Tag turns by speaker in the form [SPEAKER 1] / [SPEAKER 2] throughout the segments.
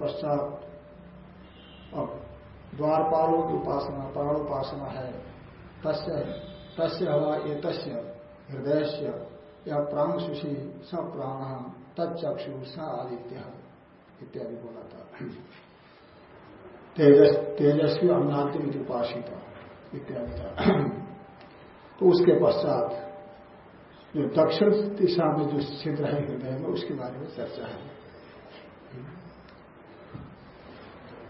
[SPEAKER 1] पश्चात अब द्वारपालों की उपासना प्राण उपासना है। तस्य हवा ये तस्य हृदय से या प्राण सुशी स प्राण तत्चक्षु स आदित्य, इत्यादि बोला था। तेजस, तेजस्वी अन्नाद्य उपासित, इत्यादि था। तो उसके पश्चात जो दक्षिण दिशा में जो छिद्र है हृदय में, उसके बारे में चर्चा है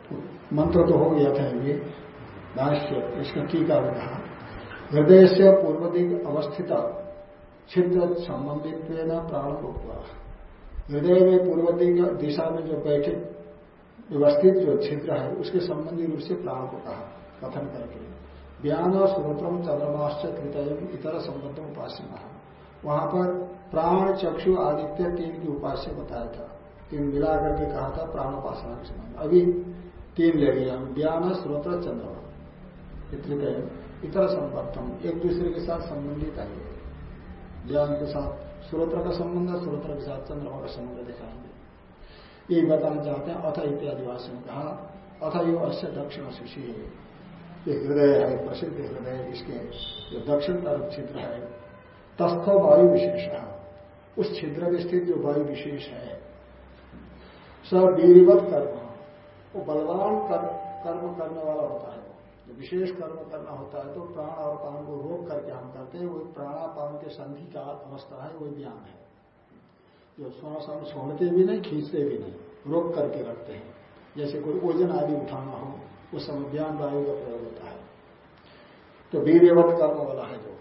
[SPEAKER 1] तो मंत्र तो हो गया था ये भाष्य इसका टीका में कहा हृदय से पूर्व दिग अवस्थित, छिद्र संबंधित प्राण रोकवा हृदय में पूर्व दिग दिशा में जो बैठे, व्यवस्थित जो छिद्र है, उसके संबंधी रूप से प्राण को कहा कथन करके। ज्ञान और श्रोत्रम चंद्रमाश्च कृतय इतर संबंध उपासना। वहाँ पर प्राण, चक्षु, आदित्य तीन की उपास्य बताया था। तीन मिला करके कहा था प्राण उपासना के संबंध। अभी तीन ले लिया ज्ञान श्रोत्र चंद्रमा इतर संपर्कम एक दूसरे के साथ संबंधित है। ज्ञान के साथ श्रोत्र का संबंध श्रोत्र के साथ चंद्रमा का संबंध दिखाएँगे। ये बताना चाहते हैं, अथ इत्यादि भाषण कहा अथ यो अश्य दक्षिण सुशी ये हृदय है, प्रसिद्ध हृदय इसके जो दक्षिण तरफ़ छिद्र है। तस्थ वायु विशेष। उस छिद्र में स्थित जो वायु विशेष है, स वीरवत कर्म। वो बलवान कर्म करने वाला होता है जो विशेष कर्म करना होता है तो प्राण और पान को रोक करके हम करते हैं वही प्राणापान के संधि का अवस्था है वही ज्ञान है। जो श्वास छोड़ते भी नहीं, खींचते भी नहीं, रोक करके रखते हैं। जैसे कोई ओजन आदि उठाना हो, उस समय ज्ञान वायु का प्रयोग होता है। तो वीरवत कर्म वाला है जो,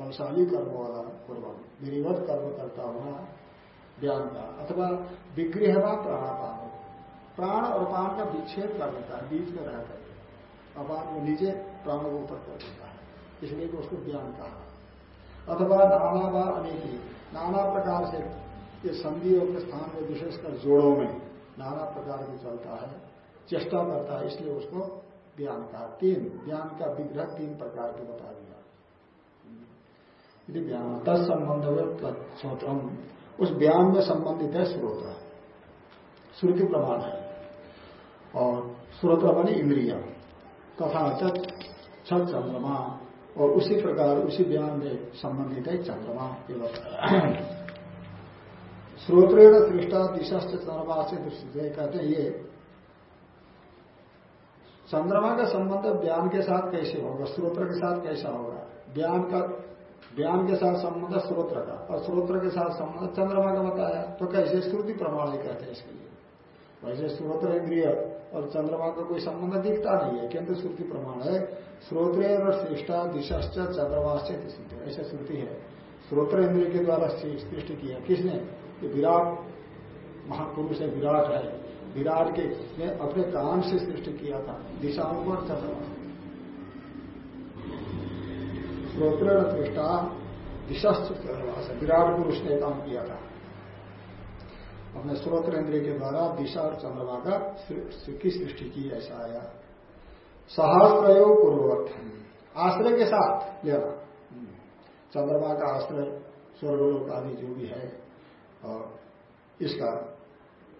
[SPEAKER 1] बलशाली कर्म वाला कुर्बान वीरवत कर्म करता हुआ ज्ञान का, अथवा विग्रह व प्राणापान। प्राण और पान का विच्छेद कर देता है, बीच में रह करके अपान को नीचे प्राण को ऊपर कर देता है। इसलिए कि उसको ज्ञान कहा। अथवा नाना व अनेकी। नाना प्रकार से ये संधियों के स्थान में विशेषकर जोड़ों में नाना प्रकार की चलता है, चेष्टा करता है, इसलिए उसको ज्ञान कहा। तीन, ज्ञान का विग्रह तीन प्रकार के बता दिया। ज्ञान तत्संबंध श्रोत्रम उस ज्ञान में संबंधित है, स्रोत श्रुति प्रमाण है। और स्रोत्र बने इंद्रिया। तथा छठ चंद्रमा और उसी प्रकार उसी ज्ञान में संबंधित है चंद्रमा ये बताया श्रोत्रेण दृष्टा दिशा से चंद्रमा से दृष्टि कहते हैं ये, चंद्रमा का संबंध ज्ञान के साथ कैसे होगा? स्रोत्र के साथ कैसा होगा? ज्ञान का ज्ञान के साथ संबंध स्रोत्र का और स्रोत्र के साथ संबंध चंद्रमा का बताया। तो कैसे? श्रुति प्रमाण कहते हैं इसके लिए। वैसे स्रोत्र इंद्रिय और चंद्रमा का कोई संबंध दिखता नहीं है किंतु श्रुति प्रमाण है। श्रोत्र और श्रेष्ठा दिशाश्च चंद्रमाश्च ऐसा श्रुति है। श्रोत्र इंद्रिय के द्वारा सृष्टि किया किसने? विराट महापुरुष है, विराट है। विराट के, ने अपने कान से सृष्टि किया था। दिशाओं को चंद्रमा। श्रोत्र दृष्टा दिशाश्च चंद्रमास विराट पुरुष ने काम किया था। अपने स्रोत्र इंद्रिय के द्वारा दिशा और चंद्रमा का की सृष्टि की, ऐसा आया। सहस्त्रयो पूर्ववत आश्रय के साथ लेना। चंद्रमा का आश्रय स्वर्गलोक आदि जो भी है, और इसका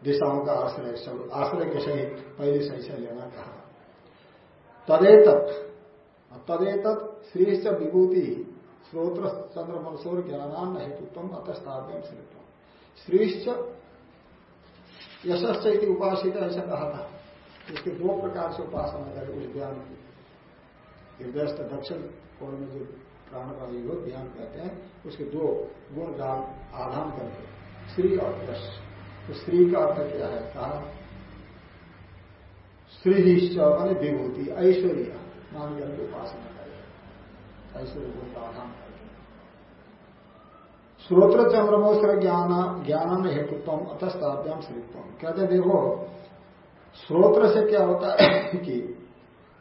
[SPEAKER 1] दिशाओं का आश्रय, सब आश्रय के सहित पहले सही से लेना कहा। तदेतत। तदेतत श्रीश्च विभूति श्रोत्र चंद्र मनसोर ज्ञानान हेतुत्व श्रीत्व श्रीश्च यशस्थ उपासित ऐसा कहा था। इसके दो प्रकार से उपासना करे उस ज्ञान की। हृदयस्थ दक्षिण कोण में जो प्राणवायु हो, ज्ञान कहते हैं, उसके दो गुण का आधान करके श्री और यश। तो श्री का अर्थ क्या है? कहा श्री माने विभूति, ऐश्वर्य मान करके उपासना करे। ऐश्वर्य गुण का आधान। श्रोत्र चंद्रमोस्त्र ज्ञान ज्ञान हेतुत्व अतस्ताभ्याम श्रीत्व कहते देखो, श्रोत्र से क्या होता है कि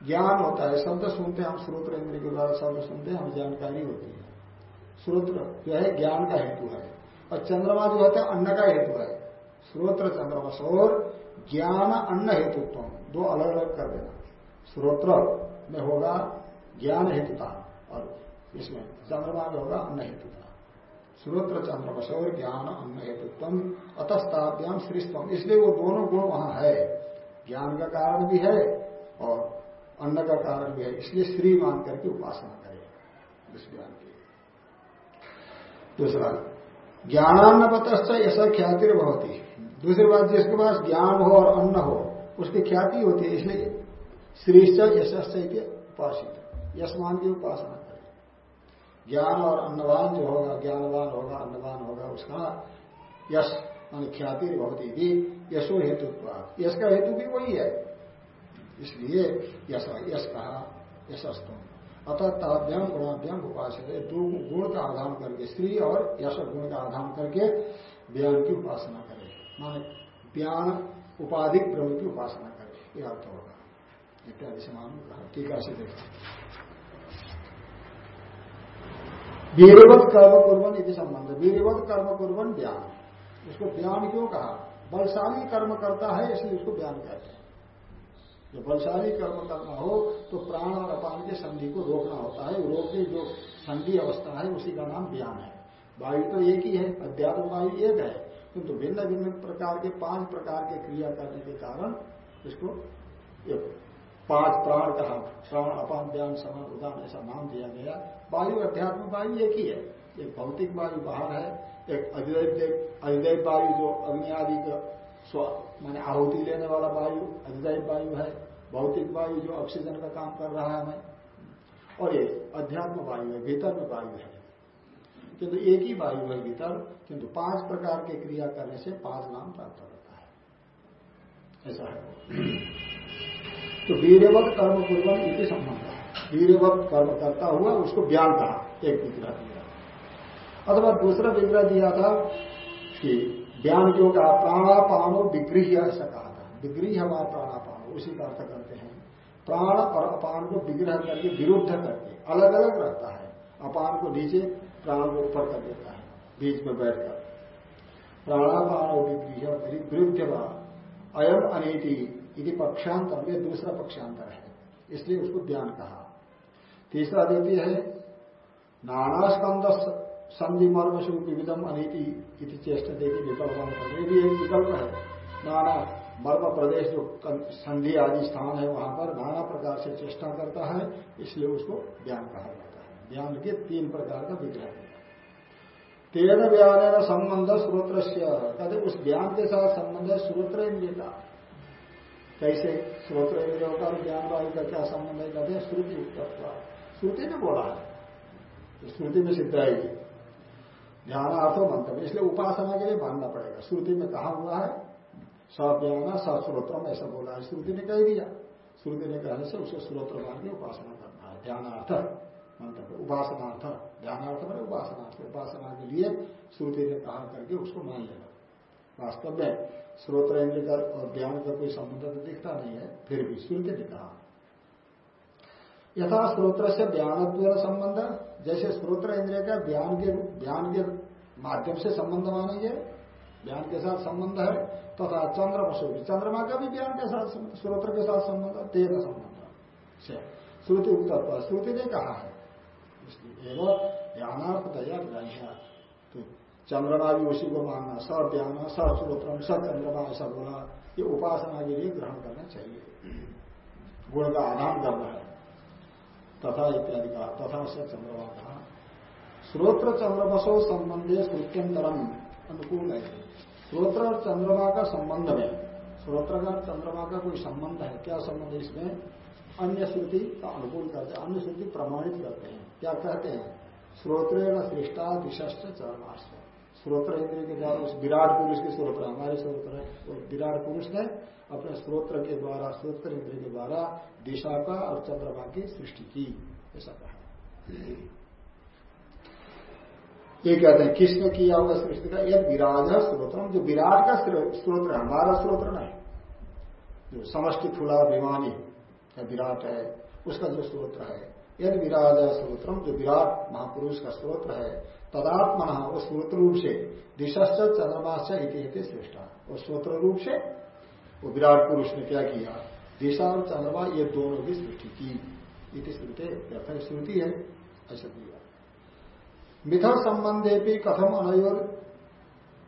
[SPEAKER 1] ज्ञान होता है, शब्द सुनते हैं हम, श्रोत्र इंद्र के द्वारा शब्द सुनते हैं, हमें जानकारी होती है। श्रोत्र जो है, ज्ञान का हेतु है। और चंद्रमा जो होता है, अन्न का हेतु है। श्रोत्र चंद्रमा, और ज्ञान अन्न हेतुत्व दो अलग अलग कर देना। श्रोत्र में होगा ज्ञान हेतुता, और इसमें चंद्रमा में होगा अन्न हेतुता। श्रोत्र चंद्रमा और ज्ञान अन्न हेतुत्व अतस्ताभ्याम श्रीस्तम इसलिए वो दोनों गुण वहाँ है। ज्ञान का कारण भी है और अन्न का कारण भी है। इसलिए श्री मान करके उपासना करें इस ज्ञान की दूसरा ज्ञानान्न पतश्च ऐसा ख्याति बहुत दूसरी बात जिसके पास ज्ञान हो और अन्न हो, उसकी ख्याति होती है, इसलिए श्रीश्च यशश्च उपासित। यश मान की उपासना ज्ञान और अन्नवान जो होगा, ज्ञानवान होगा, अन्नवान होगा, उसका यश मान ख्याति बहुत ही यशो हेतु यश का हेतु भी वही है। इसलिए यश यश कहा, यशस्तुम। अतः ताभ्याम गुणाभ्याम उपासित, दो गुण का आधान करके, स्त्री और यश गुण का आधान करके ज्ञान की उपासना करे। माने ज्ञान उपाधिक ब्रह्म की उपासना करे यह अर्थ होगा। इत्यादि से मालूम कहा। टीका से देखते वीरवत कर्म कुर्बन यदि संबंध। वीरवत कर्म कुर्बन ज्ञान। उसको ज्ञान क्यों कहा? बलशाली कर्म करता है, इसलिए उसको ज्ञान कहते हैं। जो बलशाली कर्म करना हो तो प्राण और अपान के संधि को रोकना होता है। रोकने जो संधि अवस्था है, उसी का नाम ज्ञान है। वायु तो एक ही है, अध्यात्म वायु एक है। किंतु भिन्न भिन्न प्रकार के, पाँच प्रकार के क्रिया करने के कारण इसको पाँच प्राण कहा, श्रवण, अपान ज्ञान समान उदान, ऐसा नाम दिया गया। वायु अध्यात्म वायु एक ही है। एक भौतिक वायु बाहर है, एक अधिदैव अधिदैव वायु जो अग्नि आदि का माने आहुति लेने वाला वायु अधिदैव वायु है। भौतिक वायु जो ऑक्सीजन का काम कर रहा है हमें। और ये अध्यात्म वायु है, भीतर में वायु है। किंतु एक ही वायु है भीतर, किंतु पाँच प्रकार के क्रिया करने से पाँच नाम प्राप्त होता है। ऐसा है। तो वीरवत कर्म पूर्वक इति संबंध। है वीरवत कर्म करता हुआ उसको ज्ञान कहा एक विग्रह दिया। अथवा दूसरा विग्रह दिया था कि ज्ञान क्यों कहा प्राणापानो विग्रह ऐसा कहा था। विग्रह हमारा प्राणापान, उसी का अर्थ करते हैं। प्राण और अपान को विग्रह करके, विरुद्ध करके अलग अलग रहता है। अपान को नीचे, प्राण को ऊपर कर देता है, बीच में बैठकर प्राणापान और विग्रह विरुद्ध अयम अनिति यदि पक्षांतर में दूसरा पक्षांतर है, इसलिए उसको ज्ञान कहा। तीसरा देती है नाना स्कंद संधि मर्म से विविधम अनिति इति चेष्टा देती विकल्प ये भी एक विकल्प है। नाना मर्म प्रदेश जो संधि आदि स्थान है वहाँ पर नाना प्रकार से चेष्टा करता है, इसलिए उसको ज्ञान कहा जाता है। ज्ञान के तीन प्रकार का विग्रह है। तेन व्यान संबंध स्रोत्र कहते उस ज्ञान के साथ संबंध स्रोत्र इंद्रिय का। कैसे स्रोत्र इंद्रियों का ज्ञान वायु का क्या संबंध है? कहते हैं श्रुति युक्त श्रुति ने बोला है। श्रुति में सिद्ध है ध्यानार्थो मंत्र। इसलिए उपासना के लिए मानना पड़ेगा। श्रुति में कहा हुआ है, सव्याना सस्रोत्रम ऐसा बोला है। श्रुति ने कह दिया। श्रुति ने कहने से उसे स्रोत्र मान के उपासना करना है। ध्यानार्थ मंत्र उपासनार्थ। ध्यानार्थ मैंने उपासनार्थ। उपासना के लिए श्रुति ने कहा करके उसको मान लेना वास्तव में स्रोत्र इंद्र का और ज्ञान का कोई संबंध तो दिखता नहीं है, फिर भी श्रुति ने कहा। यथा स्रोत्र से ज्ञान संबंध, जैसे स्रोत्र इंद्रिय का ज्ञान के ज्ञान के माध्यम से संबंध मानेंगे, ज्ञान के साथ संबंध है, तथा चंद्र पशु चंद्रमा का भी ज्ञान के साथ स्रोत्र के साथ संबंध तेरह संबंध। से, श्रुति उत्तर श्रुति ने कहा है, इसलिए एवं ज्ञानार्थ दया ग्राह्य तो चंद्रमा भी उसी को मानना स ज्ञान स स्रोत्र स चंद्रमा बोला ये उपासना के लिए ग्रहण करना चाहिए। गुण का आदान करना है। तथा इत्यादि कहा तथा से चंद्रमा कहा श्रोत्र चंद्रमसो संबंधे श्रुत्यंतरम अनुकूल है। श्रोत्र और चंद्रमा का संबंध में श्रोत्र का चंद्रमा का कोई संबंध है? क्या संबंध इसमें? अन्य श्रुति का अनुकूल करते हैं, अन्य श्रुति प्रमाणित करते हैं। क्या कहते हैं? श्रोत्र सृष्टा विशस्त चरमाश्र श्रोत्र इंद्रिय के द्वारा, उस विराट पुरुष के स्रोत्र, हमारे स्रोत्र है। तो विराट पुरुष ने अपने स्रोत्र के द्वारा, स्रोत्र इंद्रिय के द्वारा दिशा का और चंद्रमा की सृष्टि की, ऐसा कहा। ये कहते हैं, किसने किया होगा सृष्टि का? यह विराज स्रोत्र जो विराट का स्रोत्र हमारा स्रोत्र नहीं। जो समष्टि थुड़ा विमानी विराट है, उसका जो स्रोत्र है यदि विराज स्रोत्रम। जो विराट महापुरुष का स्रोत्र है तदात्मन, वो स्रोत्र रूप से दिशश्च चंद्रमाश्च इति श्रेष्ठ। और स्रोत्र रूप से वो विराट पुरुष ने क्या किया? दिशा और चंद्रमा ये दोनों की सृष्टि की। इति श्रुति है, ऐसा दिया मिथल संबंधे भी कथम अनयोर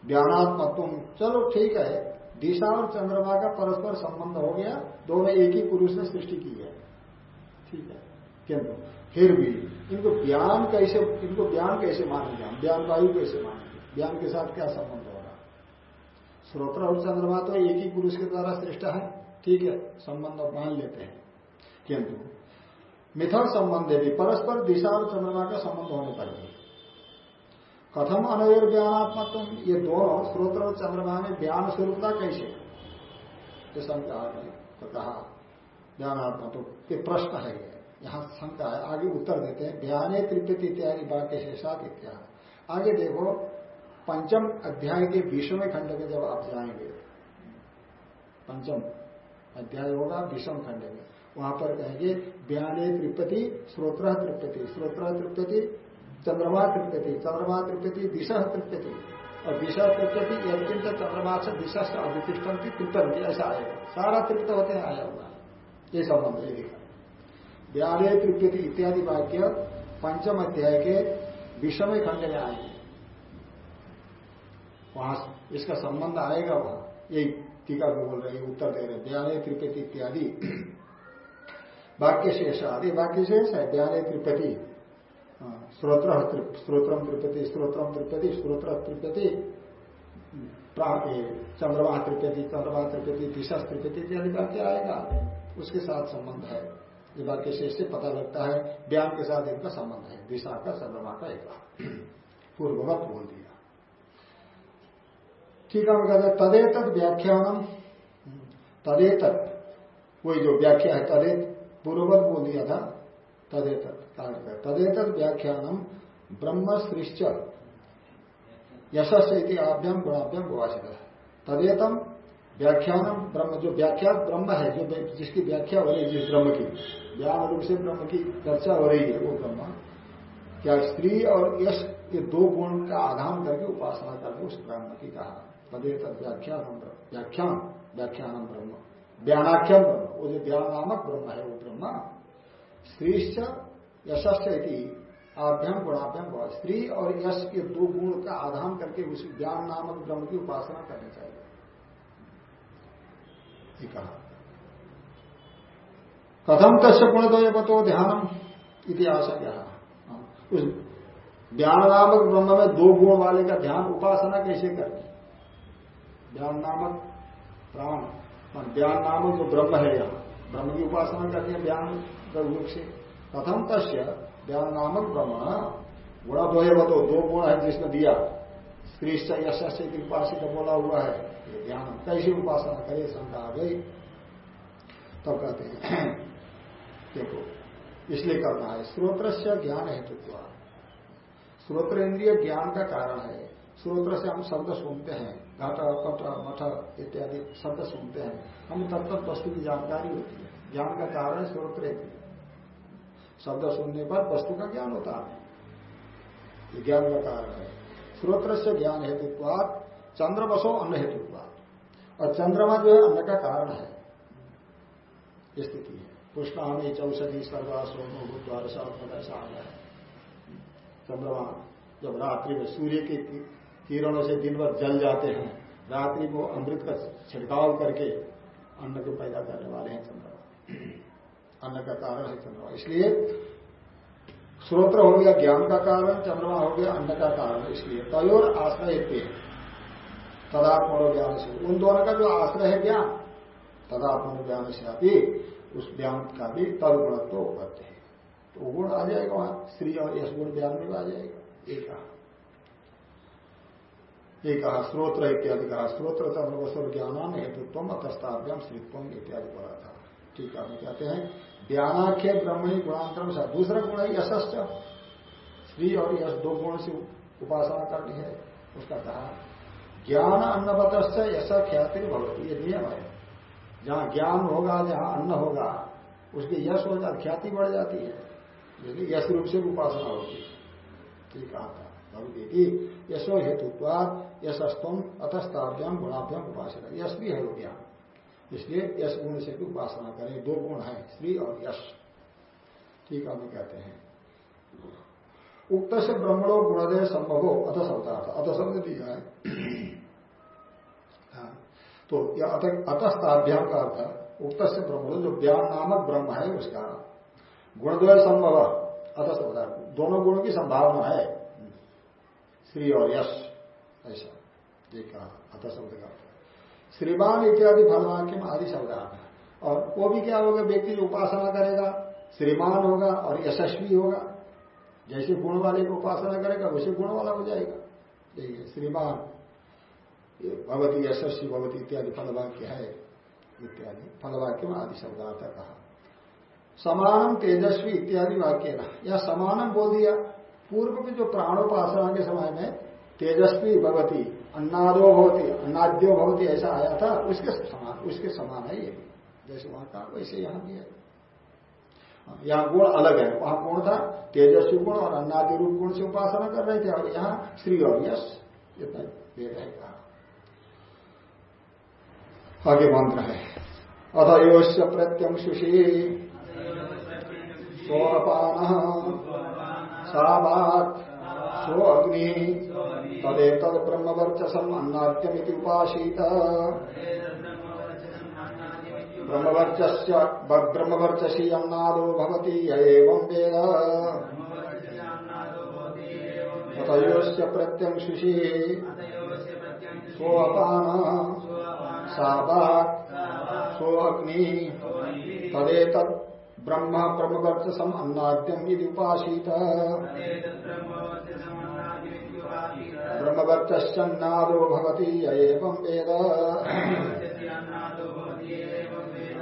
[SPEAKER 1] ज्ञानात्मत्व। चलो ठीक है, दिशा और चंद्रमा का परस्पर संबंध हो गया, दोनों एक ही पुरुष ने सृष्टि की है। ठीक है किंतु फिर भी इनको ज्ञान कैसे, इनको ज्ञान कैसे मानेंगे हम? ज्ञान वायु कैसे मानेंगे? ज्ञान के साथ क्या संबंध होगा? श्रोत्र और चंद्रमा तो एक ही पुरुष के द्वारा श्रेष्ठ है। ठीक है, संबंध मान लेते हैं। किंतु मिथल संबंध है भी परस्पर दिशा और चंद्रमा का संबंध होने पर भी। कथम अनवर ज्ञानात्मक ये दोनों श्रोत्र और चंद्रमा में ज्ञान स्वरूपता कैसे? तो कहा ज्ञानात्मा तो ये प्रश्न है यहाँ शंका है, आगे उत्तर देते हैं ज्ञाने तृप्ति इत्यादि वाक्य शेषात इत्यादि आगे देखो, पंचम अध्याय के विषम खंड में जब आप जाएँगे, पंचम अध्याय होगा विषम खंड में, वहाँ पर कहेंगे ज्ञाने तृप्ति श्रोत्र तृप्ति श्रोत्र तृप्ति चंद्रमा तृप्ति चंद्रमा तृप्ति दिशा तृप्ति और दिशा तृप्ति यज्ञ चंद्रमा से दिशा से अभितिष्ठन की तृप्ति ऐसा आएगा। सारा तृप्त होते हैं, आया हुआ ये संबंध ये देखा व्यालय तृप्यति इत्यादि वाक्य पंचम अध्याय के विषम खंड में आएँगे वहाँ इसका संबंध आएगा वहाँ। यही टीका को बोल रहे उत्तर दे रहे व्यालय त्रिपति इत्यादि। वाक्य शेष आदि, वाक्य शेष है, व्यालय त्रिपति स्त्रोत्र स्त्रोत्रम त्रिपति स्त्रोत्रम त्रिपति स्त्रोत्र त्रिपति चंद्रमा त्रिपति चंद्रमा त्रिपति दिशा त्रिपति इत्यादि वाक्य आएगा। उसके साथ संबंध है। ये वाक्य शेष से पता लगता है ज्ञान के साथ इनका संबंध है दिशा का चंद्रमा का एक पूर्ववत बोल दिया। ठीक है कहते तदेत व्याख्यान तदेत वही जो व्याख्या है, तदेत, पूर्ववत बोल दिया था तदेत तदेत व्याख्यान ब्रह्म सृष्ट यशस् आभ्यम गुणाभ्यम गुवाचित तदेतम व्याख्यानम, ब्रह्म, जो व्याख्या ब्रह्म है, जो जिसकी व्याख्या हो रही है, जिस ब्रह्म की। ज्ञान रूप से ब्रह्म की चर्चा हो रही है वो ब्रह्म। क्या स्त्री और यश ये दो गुण का आधान करके उपासना करके उस ब्रह्म की कहा। तदे तद व्याख्यान व्याख्यान व्याख्यान ब्रह्म। ज्ञानाख्यम ब्रह्म। वो जो ज्ञान नामक ब्रह्म है, वो ब्रह्म। स्त्रीश्च यशश्च आभ्यम गुणाभ्यम स्त्री और यश के दो गुण का आधान करके उस ज्ञान नामक ब्रह्म की उपासना करनी चाहिए। कहा। कथम तस्य गुणद्वयपतो ध्यानम इतिहास हाँ। उस ज्ञान नामक ब्रह्म में दो गुण वाले का ध्यान उपासना कैसे करनी ज्ञान नामक प्राण ज्ञान नामक जो ब्रह्म है यहाँ, ब्रह्म की उपासना करनी है ज्ञान रूप से। कथम तस्य ज्ञान नामक ब्रह्म, गुणाद्वयवतो, दो बतो दो गुण है जिसने दिया। से यश से उपासित बोला हुआ है ज्ञान कैसे उपासना करे शंका आ गई तब कहते हैं देखो इसलिए करना है। स्रोत्र से ज्ञान हेतु स्रोत्र इंद्रिय ज्ञान का कारण है। स्रोत्र से हम शब्द सुनते हैं। घट पट मठ इत्यादि शब्द सुनते हैं। हम तब तक वस्तु की जानकारी होती है। ज्ञान का कारण है स्रोत्र शब्द सुनने पर वस्तु का ज्ञान होता है। ज्ञान का कारण है। स्रोत्र से ज्ञान हेतुत्वाद चंद्र बसो अन्न हेतुत्वाद और चंद्रमा जो है, अन्न का कारण है। स्थिति है। पुष्णामी चौषधि सर्वा ऐसा आ गया चंद्रमा, जब रात्रि में सूर्य के किरणों से दिन भर जल जाते हैं, रात्रि को अमृत का छिड़काव करके अन्न को पैदा करने वाले हैं चंद्रमा। अन्न का कारण है चंद्रमा। इसलिए श्रोत्र हो गया ज्ञान का कारण, चंद्रमा हो गया अन्न का कारण। इसलिए तयोर आश्रय तदात्म ज्ञान से। उन दोनों का जो आश्रय है ज्ञान तदात्म ज्ञान से। अभी उस व्यान का भी तद गुणत्व उपलब्ध है। तो गुण आ जाएगा वहाँ, स्त्री और यश गुण व्यान में आ जाएगा। एक एक कहा स्त्रोत्र इत्यादि कहा स्त्रोत्र तत्व ज्ञानान हेतुत्व अतस्ताभ्याम श्रीत्व इत्यादि पढ़ा था। ठीक है कहते हैं, ज्ञानाख्य ब्रह्मणी गुणांतरम से। दूसरा गुण है यशस्थ स्त्री और यश दो गुण से उपासना करनी है, उसका कहा, ज्ञान अन्नपत यश ख्याति भगवती ये नियम है। जहाँ ज्ञान होगा, जहाँ अन्न होगा, उसकी यश हो जाती, ख्याति बढ़ जाती है। इसलिए यश रूप से उपासना होती है। ठीक कहा था। भगवती यशो हेतुत्वाद यशस्तम अतस्ताभ्याम गुणाभ्याम उपासना। यश भी है वो ज्ञान इसलिए यश गुण से भी उपासना करें। दो गुण है, स्त्री और यश। ठीक है कहते हैं। उक्त से ब्रह्मणो गुणदय संभव हो अथ शब्दार्थ। अथ शब्द दिया हाँ। तो यह अतस्ताभ्याम का अर्थ है उक्त से ब्रह्मणो जो ज्ञान नामक ब्रह्म है, उसका गुणद्वय संभव अथ शब्दार्थ दोनों गुणों की संभावना है। श्री और यश, ऐसा। देखा अथ शब्द का श्रीमान इत्यादि फलवाक्य में आदि शब्द और वो भी क्या होगा, व्यक्ति जो उपासना करेगा, श्रीमान होगा और यशस्वी होगा। जैसे गुण वाले को उपासना करेगा, वैसे गुण वाला हो जाएगा। देखिए श्रीमान भगवती यशस्वी भगवती इत्यादि फलवाक्य है, इत्यादि। फलवाक्य में आदि शब्दार्थ कहा। समानम तेजस्वी इत्यादि वाक्य ना या समानम बोल दिया। पूर्व में जो प्राणोपासना के समय में तेजस्वी भगवती अन्नादो भवती, अन्नाद्यो भवती ऐसा आया था, उसके समान उसके समान है ये। जैसे वहाँ कहा, वैसे यहाँ भी है। यहाँ गुण अलग है। वहाँ गुण था? तेजस्वी गुण और अन्नादि रूप गुण से उपासना कर रहे थे। और यहाँ श्री और यश इतना भेद है कहा। आगे मंत्र है। अथ योश्य प्रत्यंशुषी सोपान। सावात। सो अग्नि तदेत ब्रह्मवर्चसम अन्नाद्यमिति उपासीत ब्रह्मवर्चसी अन्नादो भवती एवं वेद। तयोश्च प्रत्यंशुषी सोपान। सावाक् सो अग्नि तदेत ब्रह्म ब्रह्मवर्चसम अन्नाद्यम यदि उपासीत। एवं वेद।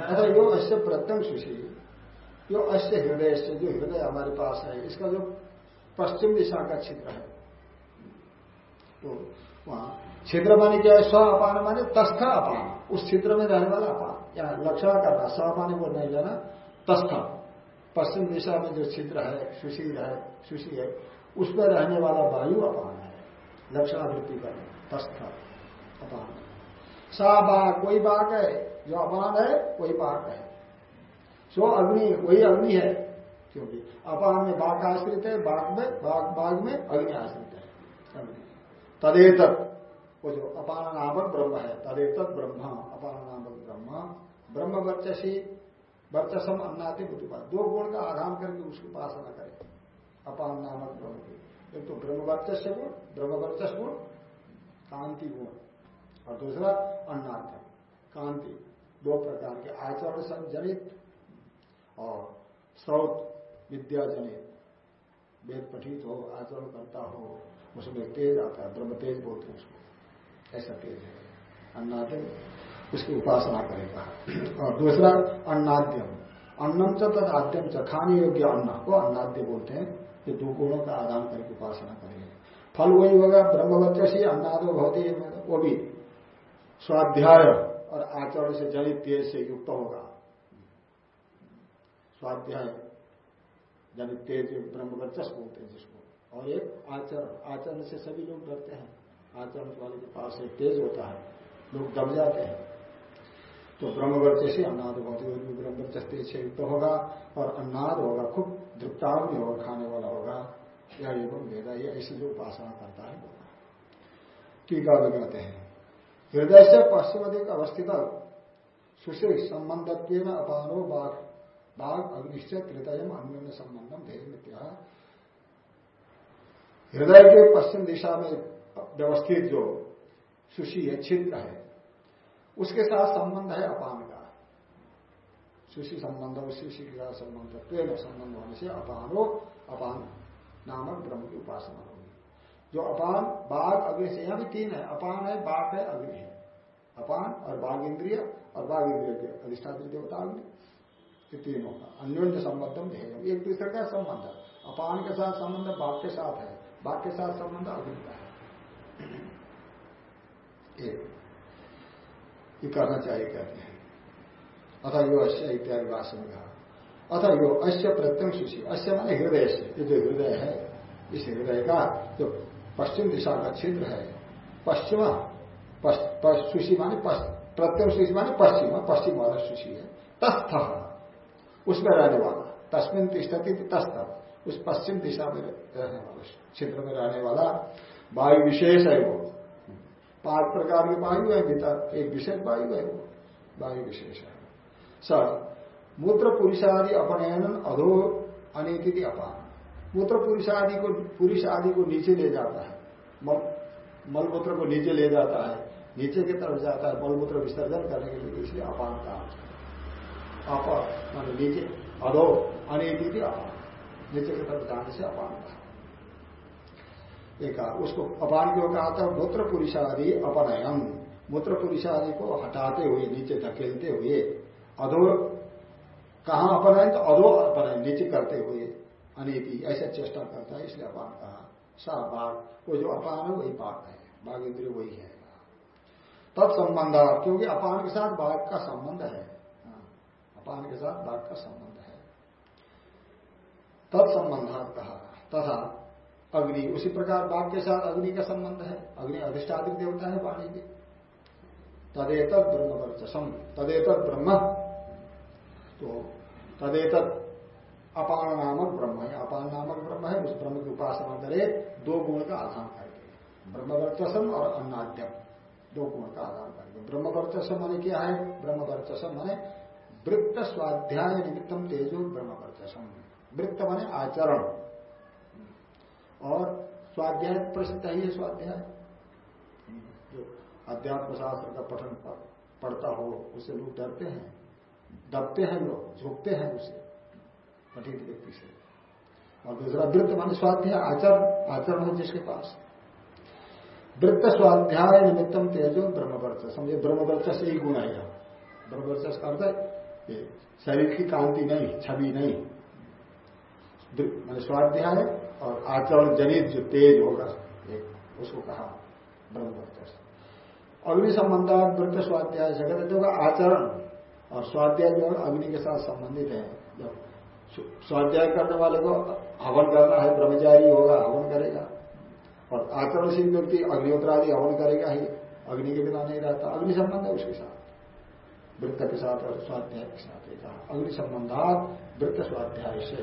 [SPEAKER 1] अतः यो अश्य प्रत्यम सुशी यो अश्य हृदय से जो हृदय हमारे पास है, इसका जो पश्चिम दिशा का छिद्र है तो वहाँ छिद्र माने क्या है? स्व अपान माने तस्थ अपान उस छिद्र में रहने वाला अपान। या लक्षण करना स्व अपान को नहीं लेना तस्थ। पश्चिम दिशा में जो छिद्र है, सुशील है, सुशी है, उसमें रहने वाला वायु अपान है। लक्षणावृत्ति करना तस्थ अपान। सा बाघ कोई बाघ है। जो अपान है, वही पाक है। सो अग्नि, वही अग्नि है, क्योंकि अपान में बाघ आश्रित है, बाघ में, बाघ बाघ में अग्नि आश्रित है। अग्नि तदेत वो जो अपान नामक ब्रह्म है तदेत ब्रह्म अपान नामक ब्रह्म। ब्रह्म वर्चसी वर्चसम अन्नाति बुद्धिपा। दो गुण का आधान करके उसकी उपासना करें। अपान नामक ब्रह्म की। एक तो ब्रह्म वर्चस्य गुण ब्रह्म वर्चस गुण, कांति गुण। और दूसरा अन्नाद्य कांति। दो प्रकार के आचरण संजनित और स्रोत विद्या जनित। वेद पठित हो, आचरण करता हो। उसमें तेज आता है, ब्रह्म तेज बोलते हैं उसको। ऐसा तेज है। अन्नाद्यम, उसकी उपासना करेगा। और दूसरा, अन्नाद्यम। अन्नम च तद आद्यम च, खाने योग्य अन्न को अन्नाद्य बोलते हैं। ये दो गुणों का आदान करके उपासना करेंगे। फल वही होगा ब्रह्मवच्ची अन्नादो भवती, वो भी स्वाध्याय और आचरण से जनित तेज से युक्त होगा। स्वाध्याय, जनित तेज ब्रह्मवर्चस बोलते हैं जिसको। और एक आचरण आचरण से सभी लोग डरते हैं। आचरण वाले के पास एक तेज होता है, लोग दब जाते हैं। तो ब्रह्मवर्च से अन्नाद होती ब्रह्मवर्चस तेज से युक्त होगा और अन्नाद होगा, खूब दृप्तावनी होगा, खाने वाला होगा। या एवं वेदा, ये ऐसी जो उपासना करता है टीका भी कहते हैं हृदय से पश्चिम अधिक अवस्थित सुश्री संबंध अपानो बाघ बाघ अग्निश्चित हृदय अन्य संबंधम धैर्य हृदय के पश्चिम दिशा में व्यवस्थित जो सुशी है, छिद्र है, उसके साथ संबंध है अपान का। सुशी संबंध और सुशी के साथ संबंध, प्रेम संबंध होने से अपान हो, अपान नामक ब्रह्म की उपासना होगी। जो अपान, बाघ, अग्नि से, यहाँ भी तीन है, अपान है, बाघ है, अग्नि है। अपान और बाघ इंद्रिय और बाघ इंद्रिय के अधिष्ठात्री देवता अग्नि, ये तीनों का अन्योन्य संबंधम है एक दूसरे का संबंध अपान के साथ संबंध, बाघ के साथ है। बाघ के साथ संबंध का है। ये करना चाहिए कहते हैं। अथा यो अश्य इत्यादि भाषण में कहा। अथा यो अश्य प्रत्यम सुशी अश्य माने हृदय से। ये जो हृदय है, इस हृदय का जो पश्चिम दिशा का छिद्र है, पश्चिमा सुशी माने प्रत्यम सुशी माने पश्चिम पश्चिम वाला सुशी है। तस्थ, उसमें रहने वाला। तस्मिन तिष्ठती तस्थ। उस पश्चिम दिशा में रहने वाला क्षेत्र में रहने वाला वायु विशेष है वो। पाँच प्रकार की वायु है भीतर एक विशेष वायु है वो। वायु विशेष है। स मूत्र पुरुषादि अपनयन अधो अनिति अपान। मूत्र पुरुष आदि को पुरुष आदि को नीचे ले जाता है। मलमूत्र को नीचे ले जाता है। नीचे की तरफ़ जाता है। मलमूत्र विसर्जन करने के लिए इसलिए अपान का अप, मान नीचे, अधो अनिति अपान। नीचे की तरफ़ जाने से अपान का एक उसको अपान क्यों कहा था? मूत्र पुरुषादि अपनयन मूत्र पुरुषादि को हटाते हुए नीचे धकेलते हुए अधो कहा अपनयन? तो अधो अपनयन नीचे करते हुए। अनिति ऐसा चेष्टा करता है इसलिए अपान कहा। सा बाघ वो जो अपान है वही बाघ है। बाघ इंद्रिय वही है। तत्संबंध क्योंकि अपान के साथ बाघ का संबंध है। हाँ, अपान के साथ बाघ का संबंध तत्संबंधात कहा तथा अग्नि, उसी प्रकार बाघ के साथ अग्नि का संबंध है। अग्नि अधिष्ठादिक देवता है वाणी की। तदेत ब्रह्म वर्चसम तदेत ब्रह्म। तो तदेत अपान नामक ब्रह्म है। अपान नामक ब्रह्म है, उस ब्रह्म की उपासना करे, दो गुण का आधान करके। ब्रह्म वर्चसम और अन्नाद्यम दो गुण का आधान करके। ब्रह्म वर्चसम माने क्या है? ब्रह्म वर्चसम माने वृत्त स्वाध्याय निमित्तम तेजो ब्रह्म वर्चसम वृत्त माने आचरण। और स्वाध्याय प्रसिद्ध है स्वाध्याय। जो अध्यात्म शास्त्र का पठन पढ़ता हो, उसे लोग डरते हैं। दबते हैं लोग, झुकते हैं उसे, पठित व्यक्ति से। और दूसरा, वृत्त मान स्वाध्याय, आचरण आचरण है जिसके पास। वृत्त स्वाध्याय निमित्तम तेजो ब्रह्मवर्च समझे ब्रह्मवर्च से ही गुण आएगा ब्रह्मवर्चस का अर्थ शरीर की कांति नहीं, छवि नहीं। मान स्वाध्याय और आचरण जनित जो तेज होगा एक उसको कहा ब्रह्मवर्चस अग्नि संबंधा वृत्त स्वाध्याय से कहते आचरण और स्वाध्याय जो अग्नि के साथ संबंधित है। जब स्वाध्याय करने वाले को हवन करना है, ब्रह्मचारी होगा, हवन करेगा। और आचरणशील व्यक्ति अग्निहोत्र आदि हवन करेगा ही, अग्नि के बिना नहीं रहता। अग्नि संबंध है उसके साथ। वृत्त के साथ और स्वाध्याय के साथ अग्नि संबंधात वृत्त स्वाध्याय से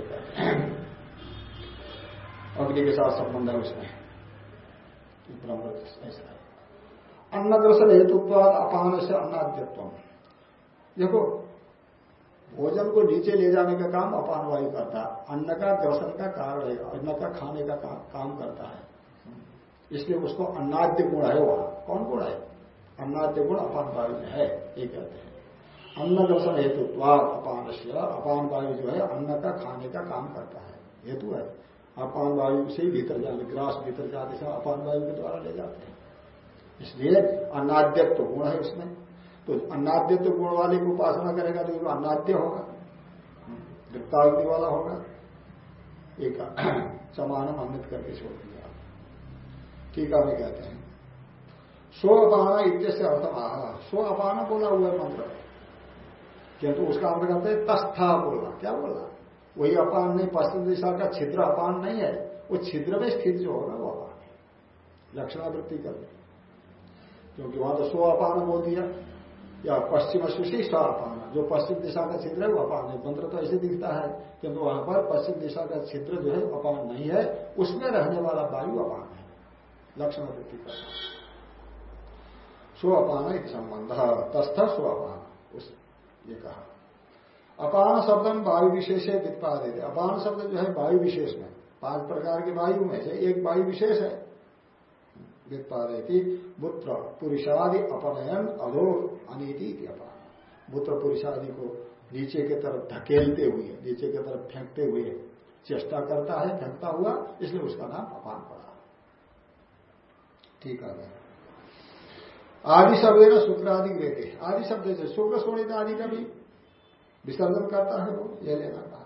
[SPEAKER 1] अग्नि के साथ संबंध है उसमें। ब्रह्म ऐसा है। अन्नग्रसन हेतुत्वाद, अपान से अन्नाद्यत्व। देखो, भोजन को नीचे ले जाने का काम अपान वायु करता है। अन्न का ग्रसन का कारण है, अन्न का खाने का, काम करता है। इसलिए उसको अन्नाद्य गुण है वहाँ। कौन गुण है? अन्नाद्य गुण अपान वायु में है, ये कहते हैं। अन्न ग्रसन हेतु अपान से अपान वायु जो है अन्न का खाने का काम करता है। हेतु है। अपान वायु से ही भीतर जाने, ग्रास भीतर जाते से अपान वायु के द्वारा ले जाते हैं। इसलिए अन्नाद्यत्व गुण है उसमें तो अन्नाद्य तो गुण वाले की उपासना करेगा तो अन्नाद्य होगा। वृत्ताग्नि वाला होगा। एक समानम अमृत करके छोड़ दिया। ठीक है कहते हैं। स्व अपाना इत्य से अर्थ। आहा स्व अपाना बोला हुआ मंत्र। किंतु उसका अर्थ करते हैं तस्था बोलना। क्या बोलना? वही अपान नहीं पश्चिम दिशा का छिद्र अपान नहीं है। वो छिद्र में स्थित जो होगा, वो अपान लक्षणावृत्ति कर क्योंकि वहाँ तो स्व अपान बोल दिया। या पश्चिम सुशिष्ट अपान। जो पश्चिम दिशा का छिद्र है, वो अपान है। मंत्र तो ऐसे दिखता है। किंतु वहाँ पर पश्चिम दिशा का छिद्र जो है, अपान नहीं है। उसमें रहने वाला वायु अपान है। लक्षण वृत्ति का स्व अपान एक संबंध। तस्थ स्व अपान। उस ये कहा। अपान शब्द वायु विशेष है वित्पादित अपान शब्द जो है, वायु विशेष में। पाँच प्रकार की वायु में से एक वायु विशेष है। व्युत्पादयती पुरुषादि अपनयन, अधो, अनिति अपान। पुत्र पुरुषादि को नीचे की तरफ़ धकेलते हुए, नीचे की तरफ़ फेंकते हुए चेष्टा करता है, फेंकता हुआ, इसलिए उसका नाम अपान पड़ा। ठीक है आदि शब्द ना शुक्र आदि रहते आदि शब्द से शुक्र सोनित आदि का भी विसर्जन करता है वो ये लेना कहा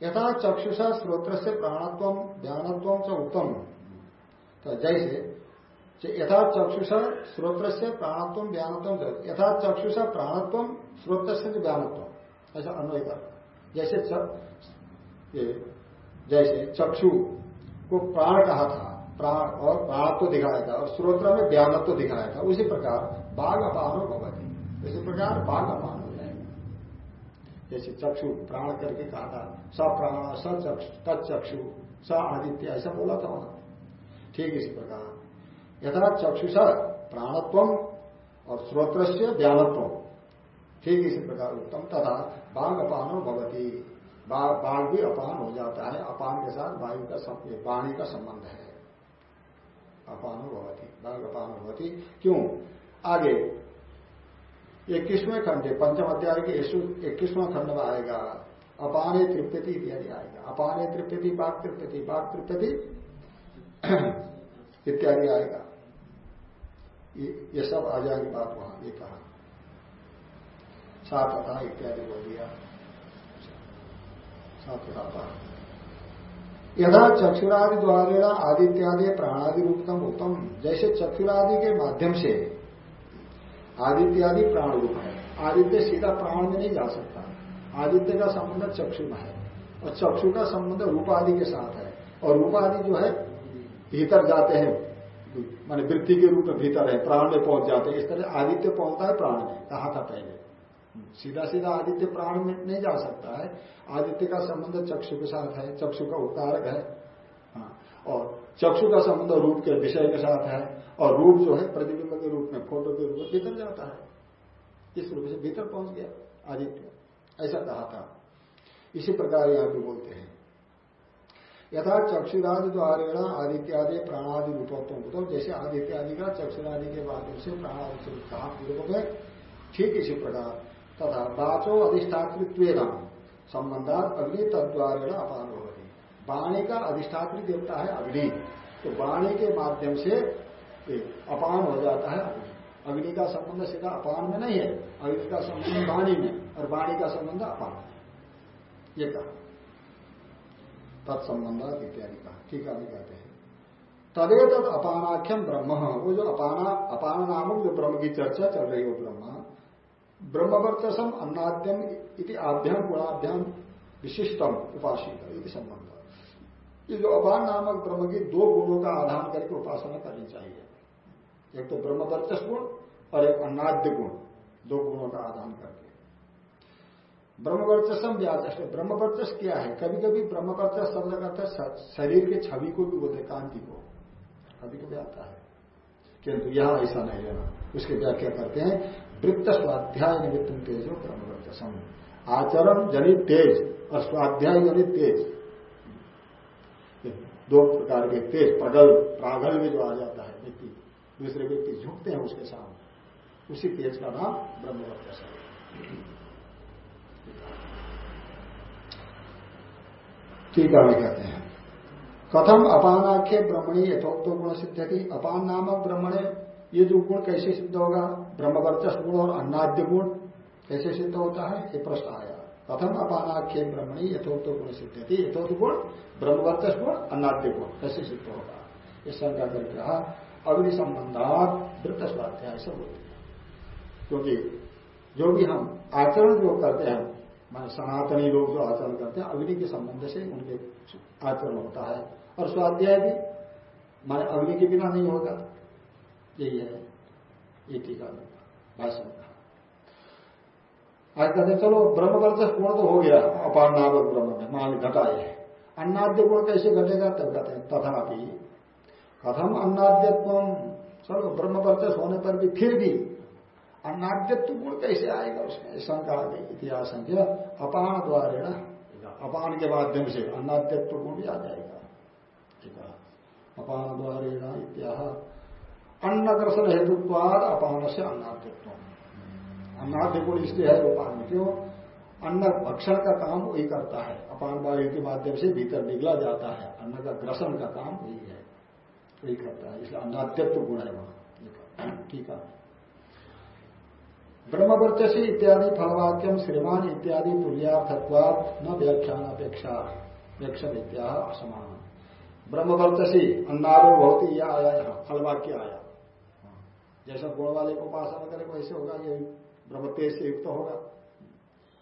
[SPEAKER 1] यथा चक्षुषा स्रोत्र से प्राणत्व ज्ञानत्व च उत्तम। तो जैसे यथा चक्षुषा स्रोत्र से प्राणत्व ज्ञानत्व यथा चक्षुषा प्राणत्व स्रोत्र से ज्ञानत्व ऐसा अन्वय कर जैसे जैसे चक्षु को प्राण कहा था। प्राण और प्राणत्व दिखाया था और स्रोत्र में ज्ञानत्व दिखाया था। उसी प्रकार बाघ अपानो भवती। इसी प्रकार बाघ अपान हो जाएगा। जैसे चक्षु प्राण करके कहा था, स प्राण, स चक्षु तत्चक्षु स आदित्य, ऐसा बोला था वहाँ। ठीक इसी प्रकार। यथा चक्षुषा प्राणत्व और स्रोत्र से ज्ञानत्व ठीक इसी प्रकार उत्तम। तथा बाघ अपानो भवती बाघ भी अपान हो जाता है। अपान के साथ वायु का वाणी का संबंध है। अपानो भवती बाघ अपानो भवती क्यों? आगे, इक्कीसवें खंड, पंचम अध्याय के इक्कीसवें खंड में आएगा, अपाने तृप्यति इत्यादि आएगा। अपाने तृप्यति बाघ तृप्यति बाघ तृप्यति इत्यादि आएगा। ये सब आ जाएगी बात वहाँ, ये कहा। सात अथा इत्यादि बोल दिया। सात अथा यदा चक्षुरादि द्वारा आदित्यादि प्राणादि रूपतम उत्तम जैसे चक्षुरादि के माध्यम से आदित्यादि प्राण रूप है। आदित्य सीधा प्राण में नहीं जा सकता। आदित्य का संबंध चक्षु में है और चक्षु का संबंध रूपादि के साथ है। और रूपादि जो है, भीतर जाते हैं। माने वृत्ति के रूप में भीतर है, प्राण में पहुँच जाते हैं। इस तरह आदित्य पहुँचता है, प्राण में। कहा था पहले सीधा सीधा आदित्य प्राण में नहीं जा सकता है। आदित्य का संबंध चक्षु के साथ है चक्षु का उपकारक है। हाँ, और चक्षु का संबंध रूप के विषय के साथ है और रूप जो है प्रतिबिंब के रूप में फ़ोटो के रूप में भीतर जाता है। इस रूप से भीतर पहुँच गया आदित्य। ऐसा कहा था। इसी प्रकार यहाँ भी बोलते हैं। यथा चक्षुरादि द्वारा आदित्यादि प्राणादि रूपोत्तम तो जैसे आदित्यादि का चक्षुरादि के माध्यम से प्राणादि से कहा में ठीक इसी प्रकार। तथा वाचो अधिष्ठातृत्व संबंधात अग्नि तद्वारेण अपान होती वाणी का अधिष्ठात्री देवता है अग्नि। तो वाणी के माध्यम से अपान हो जाता है अग्नि। अग्नि का संबंध सीधा अपान में नहीं है। अग्नि का संबंध वाणी में, और वाणी का संबंध अपान में ये कहा। तत्संबंध इत्यादि कहा। ठीक है कहते हैं। तदे तद अपानाख्यम ब्रह्म। वो जो अपाना, अपान नामक जो ब्रह्म की चर्चा चल रही हो ब्रह्म। ब्रह्मवर्चसम अन्नाद्यम इति आभ्यम गुणाभ्याम विशिष्टम उपासित, इति संबंध। ये जो अपान नामक ब्रह्म की दो गुणों का आधान करके उपासना करनी चाहिए। एक तो ब्रह्मवर्चस गुण और एक अन्नाद्य गुण, दो गुणों का आधान करके। ब्रह्मवर्चसम व्याचस ब्रह्मवर्चस क्या है? कभी कभी ब्रह्मवर्चस शब्द करते शरीर के छवि को भी बोलते कांति को। कभी कभी आता है। किंतु यहाँ ऐसा नहीं लेना उसकी व्याख्या करते हैं वृत्त स्वाध्याय निमित्त तेजो ब्रह्मवर्चसम आचरण जनित तेज और स्वाध्याय जनित तेज दो प्रकार के तेज, प्रगल, प्रागल में जो आ जाता है व्यक्ति, दूसरे व्यक्ति झुकते हैं उसके सामने। उसी तेज का नाम ब्रह्मवर्चस ठीक है कहते हैं। कथम अपानाख्य ब्रह्मणी यथोक्तो गुण सिद्ध थी अपान नामक ब्रह्मणे ये जो गुण कैसे सिद्ध होगा? ब्रह्मवर्चस गुण और अन्नाद्य गुण कैसे सिद्ध होता है? ये प्रश्न आया। प्रथम अपानाख्य ब्रह्मणी यथोक्त गुण सिद्ध थी यथोक्त गुण ब्रह्मवर्चस गुण, अन्नाद्य गुण कैसे सिद्ध होगा? ये शंका करके कहा, अग्नि संबंधात वृत्त स्वाध्याय से बोलते क्योंकि जो भी हम आचरण जो करते हैं, मान सनातनी लोग जो आचरण करते हैं, अग्नि के संबंध से उनके आचरण होता है। और स्वाध्याय भी, माने अग्नि के बिना नहीं होगा। यही है। ये टीका भाषण का आज कहते चलो ब्रह्मवर्चस गुण तो हो गया अपार नावक ब्रह्म में, मान घटाए। है अन्नाद्य गुण कैसे घटेगा, तब कहते हैं, तथापि, कथम अन्नाद्यत्व, चलो ब्रह्मवर्चस होने पर भी फिर भी अन्नाद्यत्व गुण कैसे आएगा उसमें? शंका इतिहास संख्या अपान द्वारा अपान के माध्यम से अन्नाद्यत्व गुण भी आ जाएगा। अपान द्वारा इत्या अन्न दर्शन हेतुत्वाद अपान से अन्नाद्यत्व अन्नाद्य गुण इसलिए है रूपान क्यों? अन्न भक्षण का काम वही करता है। अपान वायु के माध्यम से भीतर निकला जाता है। अन्न का ग्रसन का काम वही है। वही करता है। इसलिए अन्नाद्यत्व गुण है वहाँ। ठीक है। ब्रह्मवर्चसी इत्यादि, फलवाक्यम, श्रीमान इत्यादि तुल्यार्थत्वाद न व्याख्यान अपेक्षा व्याख्या विद्या असमान। ब्रह्मवर्चसी अन्नारो बहुत यह आया फलवाक्य आया। जैसा गुण वाले को उपासना करे, वैसे होगा, ये ब्रह्म तेज से युक्त होगा।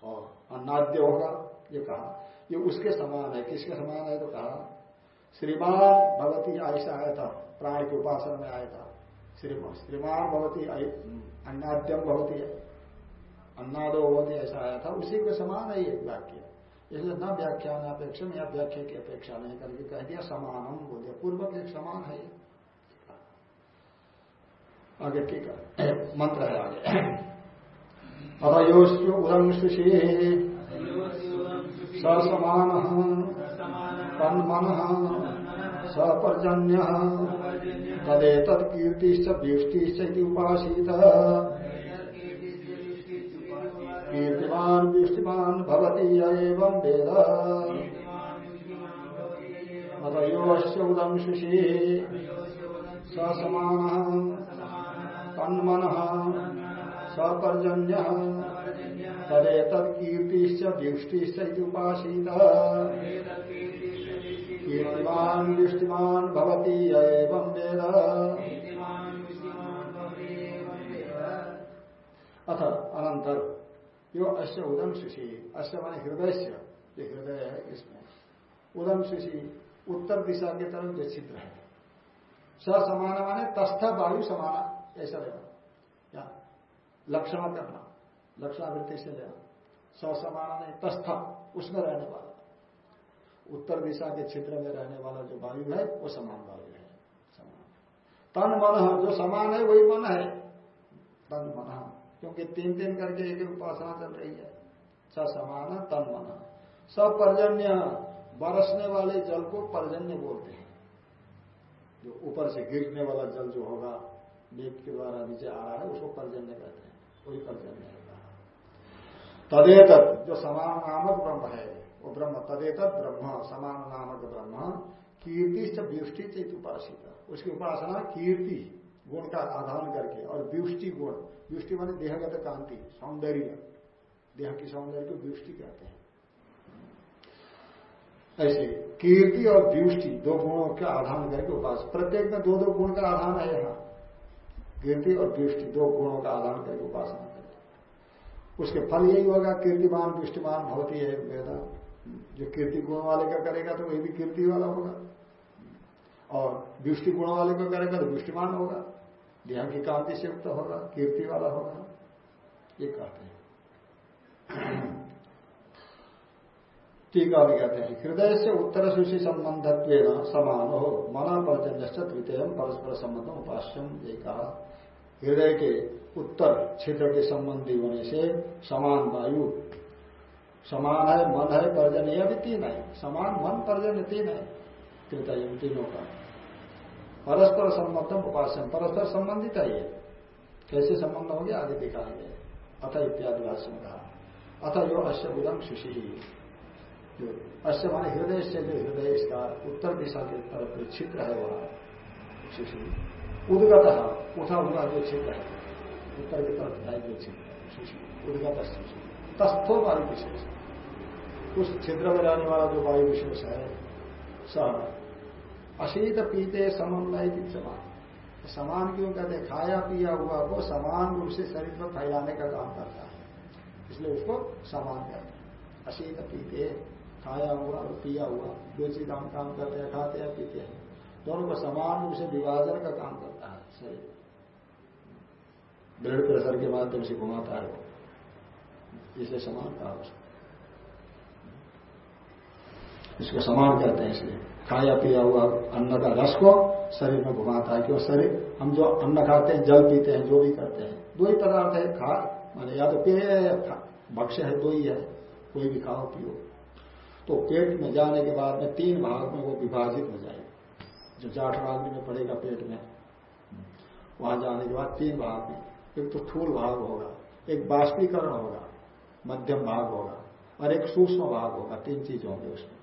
[SPEAKER 1] और अन्नाद्य होगा, ये कहा। ये उसके समान है, किसके समान है तो कहा, श्रीमान भगवती ऐसा आया था प्राण के उपासना में आया था श्रीमान श्रीमान भगवती अन्नाद्यम भवती। है अन्नादो भवती ऐसा आया था, उसी के समान है ये वाक्य। इसलिए न व्याख्यान अपेक्षा या व्याख्या की अपेक्षा नहीं करके कह दिया, समानम बोल दिया। पूर्व के समान है ये। आगे ठीक है। मंत्र है आगे। अतयोस्तु सुशी समान तन्मन, सपर्जन्य तदेतत्कीर्तिश्च व्युष्टिश्च उपासीत। कीर्तिमान व्युष्टिमान वेद। अतयोश्च सुशी समान तन्मन सपर्जन्य। तदेतत्कीर्तिश्च भवती एवं वेद। अथ अनंतर यो अश्य उदम सुशी अश्य माने हृदय से ये हृदय है, इसमें। उदम सुशी उत्तर दिशा की तरफ़ जो छिद्र है। स समान माने तस्थ वायु समाना। ऐसा रहेगा लक्षण करना लक्षणावृत्ति से लेना समान नहीं, तस्थ, उसमें रहने वाला। उत्तर दिशा के क्षेत्र में रहने वाला जो वायु है, वो समान वायु है। समान। तन, मन, जो समान है, वही मन है। तन, मन। क्योंकि तीन तीन करके एक उपासना चल रही है। स समान तन, मन। सपर्जन्य, बरसने वाले जल को पर्जन्य बोलते हैं। जो ऊपर से गिरने वाला जल जो होगा मेघ के द्वारा नीचे आ रहा है, उसको पर्जन्य कहते हैं। वही पर्जन्य है तदेतत, जो समान नामक ब्रह्म है, वो ब्रह्म तदेतत ब्रह्म, समान नामक ब्रह्म, कीर्ति व्युष्टि चेत उपासित। उसकी उपासना कीर्ति, गुण का आधान करके, और व्युष्टि गुण। व्युष्टि माने देहगत कांति, सौंदर्य। देह की सौंदर्य को व्युष्टि कहते हैं। ऐसे कीर्ति और व्युष्टि दो गुणों का आधान करके उपास। प्रत्येक में दो दो गुण का आधान है यहाँ। कीर्ति और दृष्टि, दो गुणों का आधान करके उपासना करते। उसके फल यही होगा, कीर्तिमान, दृष्टिमान भवती है वेदा। जो कीर्ति गुण वाले का करेगा तो वही भी कीर्ति वाला होगा। और दृष्टि गुण वाले का करेगा तो दृष्टिमान होगा। देह की कांति से युक्त होगा, कीर्ति वाला होगा। ये कहते हैं। टीका भी कहते हैं, हृदय से उत्तर सुशी संबंधत्व समान हो मना पर्जन्य तृतीय परस्पर संबंध उपास्यम कहा। हृदय के उत्तर क्षेत्र के संबंधी होने से समान वायु, समान है, मन है पर्जन यह भी तीन है, समान मन पर्जन तीन है कृतय तीनों का। परस्पर संबंधम उपासन परस्पर संबंधित है ये। कैसे संबंध होंगे आगे दिखाएँगे। अथ इत्यादि भाष्य में कहा। अथ जो अश्य बुदम सुशी जो अश्य हृदय से जो हृदय इसका उत्तर दिशा के तरफ़ जो छिद्र है वहाँ, शिशु। उदगत उठा हुआ जो छिद्र है, उत्तर की तरफ़ है जो छिद्र उदगत शिशु। तस्थो वायु विशेष। उस छिद्र में रहने वाला जो वायु विशेष है स अशीत पीते समन्वय समान। समान क्यों कहते खाया पिया हुआ को समान रूप से शरीर में फैलाने का काम करता है। इसलिए उसको समान कहते हैं। अशीत पीते खाया हुआ और पिया हुआ जो चीज़ हम काम करते हैं, खाते हैं, पीते हैं। दोनों को समान रूप से विभाजन का काम करता है। शरीर ब्लड प्रेशर के माध्यम से घुमाता है इसे समान कहा इसको समान कहते हैं इसलिए। खाया, पिया हुआ अन्न का रस को शरीर में घुमाता है क्यों शरीर, हम जो अन्न खाते हैं, जल पीते हैं, जो भी करते हैं, दो ही पदार्थ है, खा, माने या तो पेय भक्ष्य है, दो ही है। कोई भी खाओ, पियो। तो पेट में जाने के बाद में तीन भाग में वो विभाजित हो जाएगा। जो जाठ भाग में पड़ेगा पेट में, वहाँ जाने के बाद तीन भाग में। एक तो ठूल भाग होगा, एक बाष्पीकरण होगा, मध्यम भाग होगा, और एक सूक्ष्म भाग होगा, तीन चीज़ होंगे उसमें।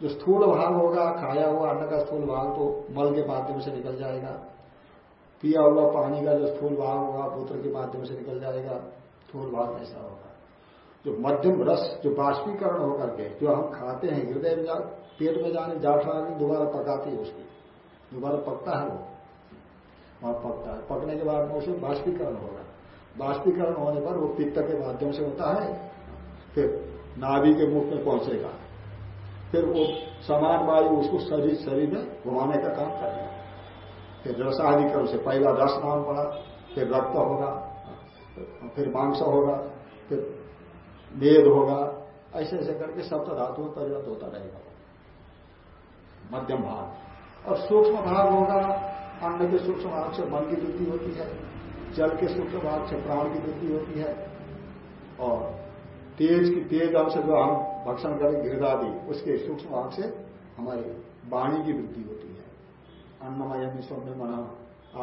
[SPEAKER 1] जो स्थूल भाग होगा, खाया हुआ अन्न का स्थूल भाग तो मल के माध्यम से निकल जाएगा, पिया हुआ पानी का जो स्थूल भाग होगा पुत्र के माध्यम से निकल जाएगा, स्थूल भाग ऐसा होगा। जो मध्यम रस, जो बाष्पीकरण होकर के, जो हम खाते हैं, हृदय में पेट में जाने जाठरा दोबारा पकाती है उसकी। दोबारा पकता है वो। वहाँ पकता है। पकने के बाद में उसे बाष्पीकरण होगा। बाष्पीकरण होने पर वो पित्त के माध्यम से होता है। फिर नाभि के मुख में पहुंचेगा। फिर वो समान वायु उसको शरीर शरीर में घुमाने का काम करेगा फिर रसाधिकरण से पहला रस नाम पड़ा, फिर रक्त होगा, फिर मांस होगा, फिर वेद होगा, ऐसे ऐसे करके सप्त धातु में परिणत होता रहेगा। मध्यम भाग। और सूक्ष्म भाग होगा अन्न के सूक्ष्म भाग से मन की वृद्धि होती है, जल के सूक्ष्म भाग से प्राण की वृद्धि होती है, और तेज की तेज अंश जो हम भक्षण करें, गिरदादि, उसके सूक्ष्म भाग से हमारी वाणी की वृद्धि होती है। अन्नमय विश्व में मना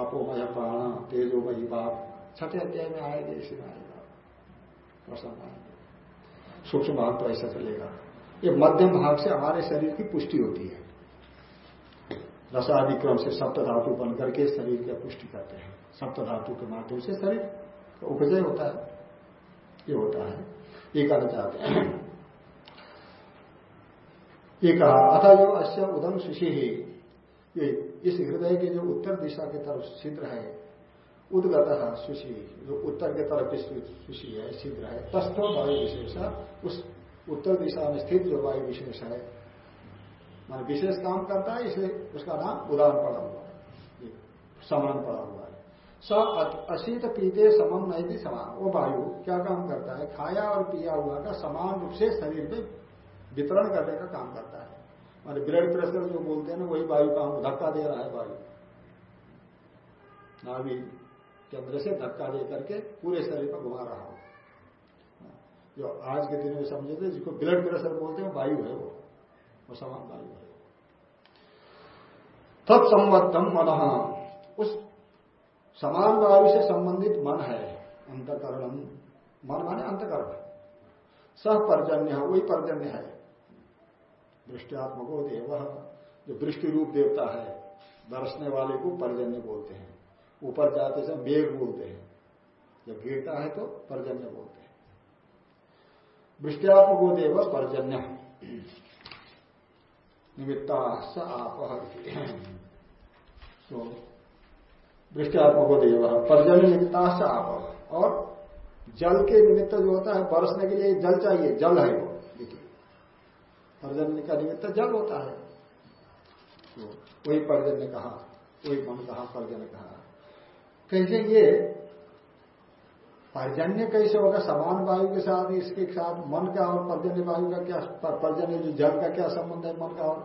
[SPEAKER 1] आपोमय प्राण, तेजोमयी भाग, छठे अध्याय में आएँगे इसी में आएगा। प्रसन्न आएँगे सूक्ष्म भाग तो ऐसा चलेगा। ये मध्यम भाग से हमारे शरीर की पुष्टि होती है। रसादिक्रम से सप्त धातु बन करके शरीर की पुष्टि करते हैं। सप्त धातु के माध्यम से शरीर उपजय होता है। ये होता है। ये कहना चाहते हैं। ये कहा, अथा जो अश्य उदम सुशी ही ये इस हृदय के जो उत्तर दिशा की तरफ़ छिद्र है उदगत सुशी, जो उत्तर की तरफ़ सुशी है शीघ्र है तस्थो वायु विशेष, उस उत्तर दिशा में स्थित जो वायु विशेष है, मान विशेष काम करता है, इसलिए उसका नाम उदाहरण पड़ा हुआ है समान पड़ा हुआ है। स अशीत पीते समम नहीं भी समान। वो वायु क्या काम करता है? खाया और पिया हुआ का समान रूप से शरीर में वितरण करने का काम करता है। मान ब्लड प्रेशर जो बोलते हैं ना, वही वायु का धक्का दे रहा है वायु। केंद्र से धक्का दे करके पूरे शरीर पर घुमा रहा हो। जो आज के दिन में समझे थे जिसको ब्लड प्रेशर बोलते हैं, वायु है वो। वो समान वायु है। तत्संबद्धम मन। उस समान वायु से संबंधित मन है अंतकरण मन माने अंतकरण। सह पर्जन्य है वही पर्जन्य है। दृष्टियात्मको देव, जो दृष्टि रूप देवता है, दर्शने वाले को पर्जन्य बोलते हैं। ऊपर जाते से मेघ बोलते हैं। जब गिरता है तो पर्जन्य बोलते हैं। दृष्टियात्मको देव पर्जन्य। निमित्ता स आप तो दृष्टिआत्मको देव पर्जन्य निमित्ता स आप और जल के निमित्त जो होता है बरसने के लिए जल चाहिए, जल है वो। देखिए, पर्जन्य का निमित्त जल होता है। तो वही पर्जन्य कहा, वही मन कहा, पर्जन्य कहा। कैसे ये पर्जन्य कैसे होगा? समान वायु के साथ, इसके साथ मन का और पर्जन्य वायु का क्या पर्जन्य जो जल का क्या संबंध है मन का और?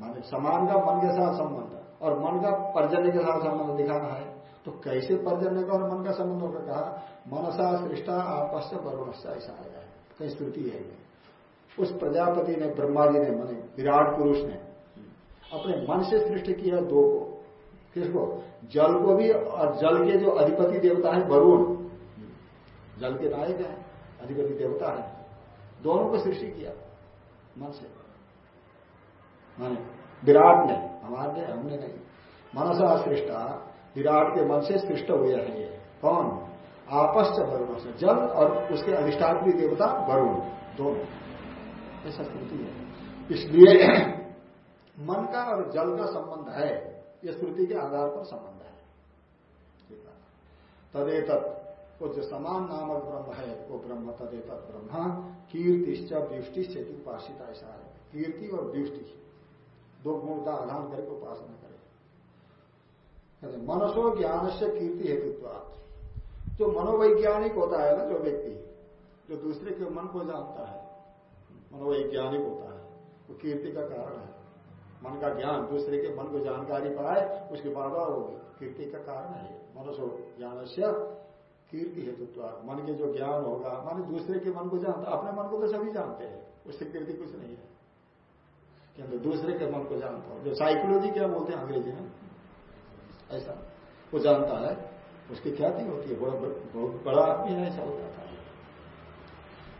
[SPEAKER 1] माने समान का मन के साथ संबंध और मन का पर्जन्य के साथ संबंध दिखाना है। तो कैसे पर्जन्य का और मन का संबंध होगा? कहा, मनसा सृष्टा आपस वरुणस्था ऐसा आया है। कई स्तुति है उस प्रजापति ने, ब्रह्मा जी ने, मने विराट पुरुष ने अपने मन से सृष्टि किया दो को। किसको? जल को भी, और जल के जो अधिपति देवता है, वरुण। जल के नायक है, अधिपति देवता है। दोनों को सृष्टि किया, मन से। माने विराट ने हमारे हमने नहीं। मनसा सृष्टा, विराट के मन से सृष्ट हुए हैं ये। कौन? आपस वरुण से। जल और उसके अधिष्ठात्री देवता वरुण, दोनों। ऐसा स्थिति है। इसलिए मन का और जल का संबंध है। ये श्रुति के आधार पर संबंध है। तदेत वो जो समान नामक ब्रह्म है, वो ब्रह्म तदेत ब्रह्म, कीर्तिश्च व्युष्टि से उपासित ऐसा है। कीर्ति और दृष्टि दो गुण का आधान करके उपासना करें। मनसो ज्ञान से कीर्ति हेतुत्व जो मनोवैज्ञानिक होता है ना, जो व्यक्ति, जो दूसरे के मन को जानता है, मनोवैज्ञानिक होता है, वो कीर्ति का कारण है। मन का ज्ञान, दूसरे के मन को जानकारी पाए उसकी बाधा होगी कीर्ति का कारण है। मनुष्य ज्ञान से कीर्ति हेतुत्व मन के जो ज्ञान होगा, मान दूसरे के मन को जानता, अपने मन को तो सभी जानते हैं। उससे कीर्ति कुछ नहीं है। किंतु दूसरे के मन को जानता हो। जो साइकोलॉजी क्या बोलते हैं अंग्रेज़ी में? ऐसा। वो जानता है, उसकी ख्याति होती है। बड़ा बहुत बड़ा आदमी है, ऐसा होता था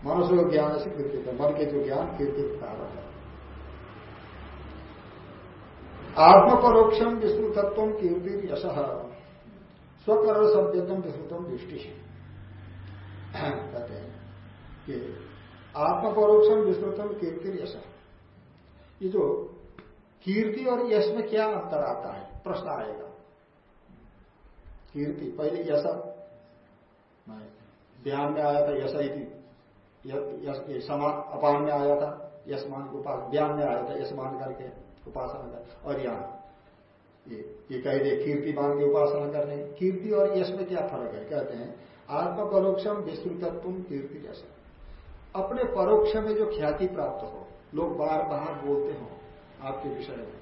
[SPEAKER 1] मनुष्य ज्ञान से कीर्ति मन के जो ज्ञान, कीर्ति कारण है। आत्मपरोक्षम विस्तृतत्व कीर्ति यश। स्वकरण सभ्यतम विस्तृतम दृष्टि। कहते हैं कि आत्मपरोक्षम विस्तृतम कीर्ति यश। ये जो कीर्ति और यश में क्या अंतर आता है? प्रश्न आएगा। कीर्ति, पहले यश। ध्यान में आया था, यश समान अपान में आया था यशमान को उपास में आया था यशमान करके। उपासना कर और यहाँ। ये ये कह दे कीर्ति मान की उपासना करने। कीर्ति और यश में क्या फ़र्क है? कहते हैं आत्म परोक्षम विस्तृतत्व कीर्ति यश। अपने परोक्ष में जो ख्याति प्राप्त हो, लोग बार बार बोलते हो आपके विषय में,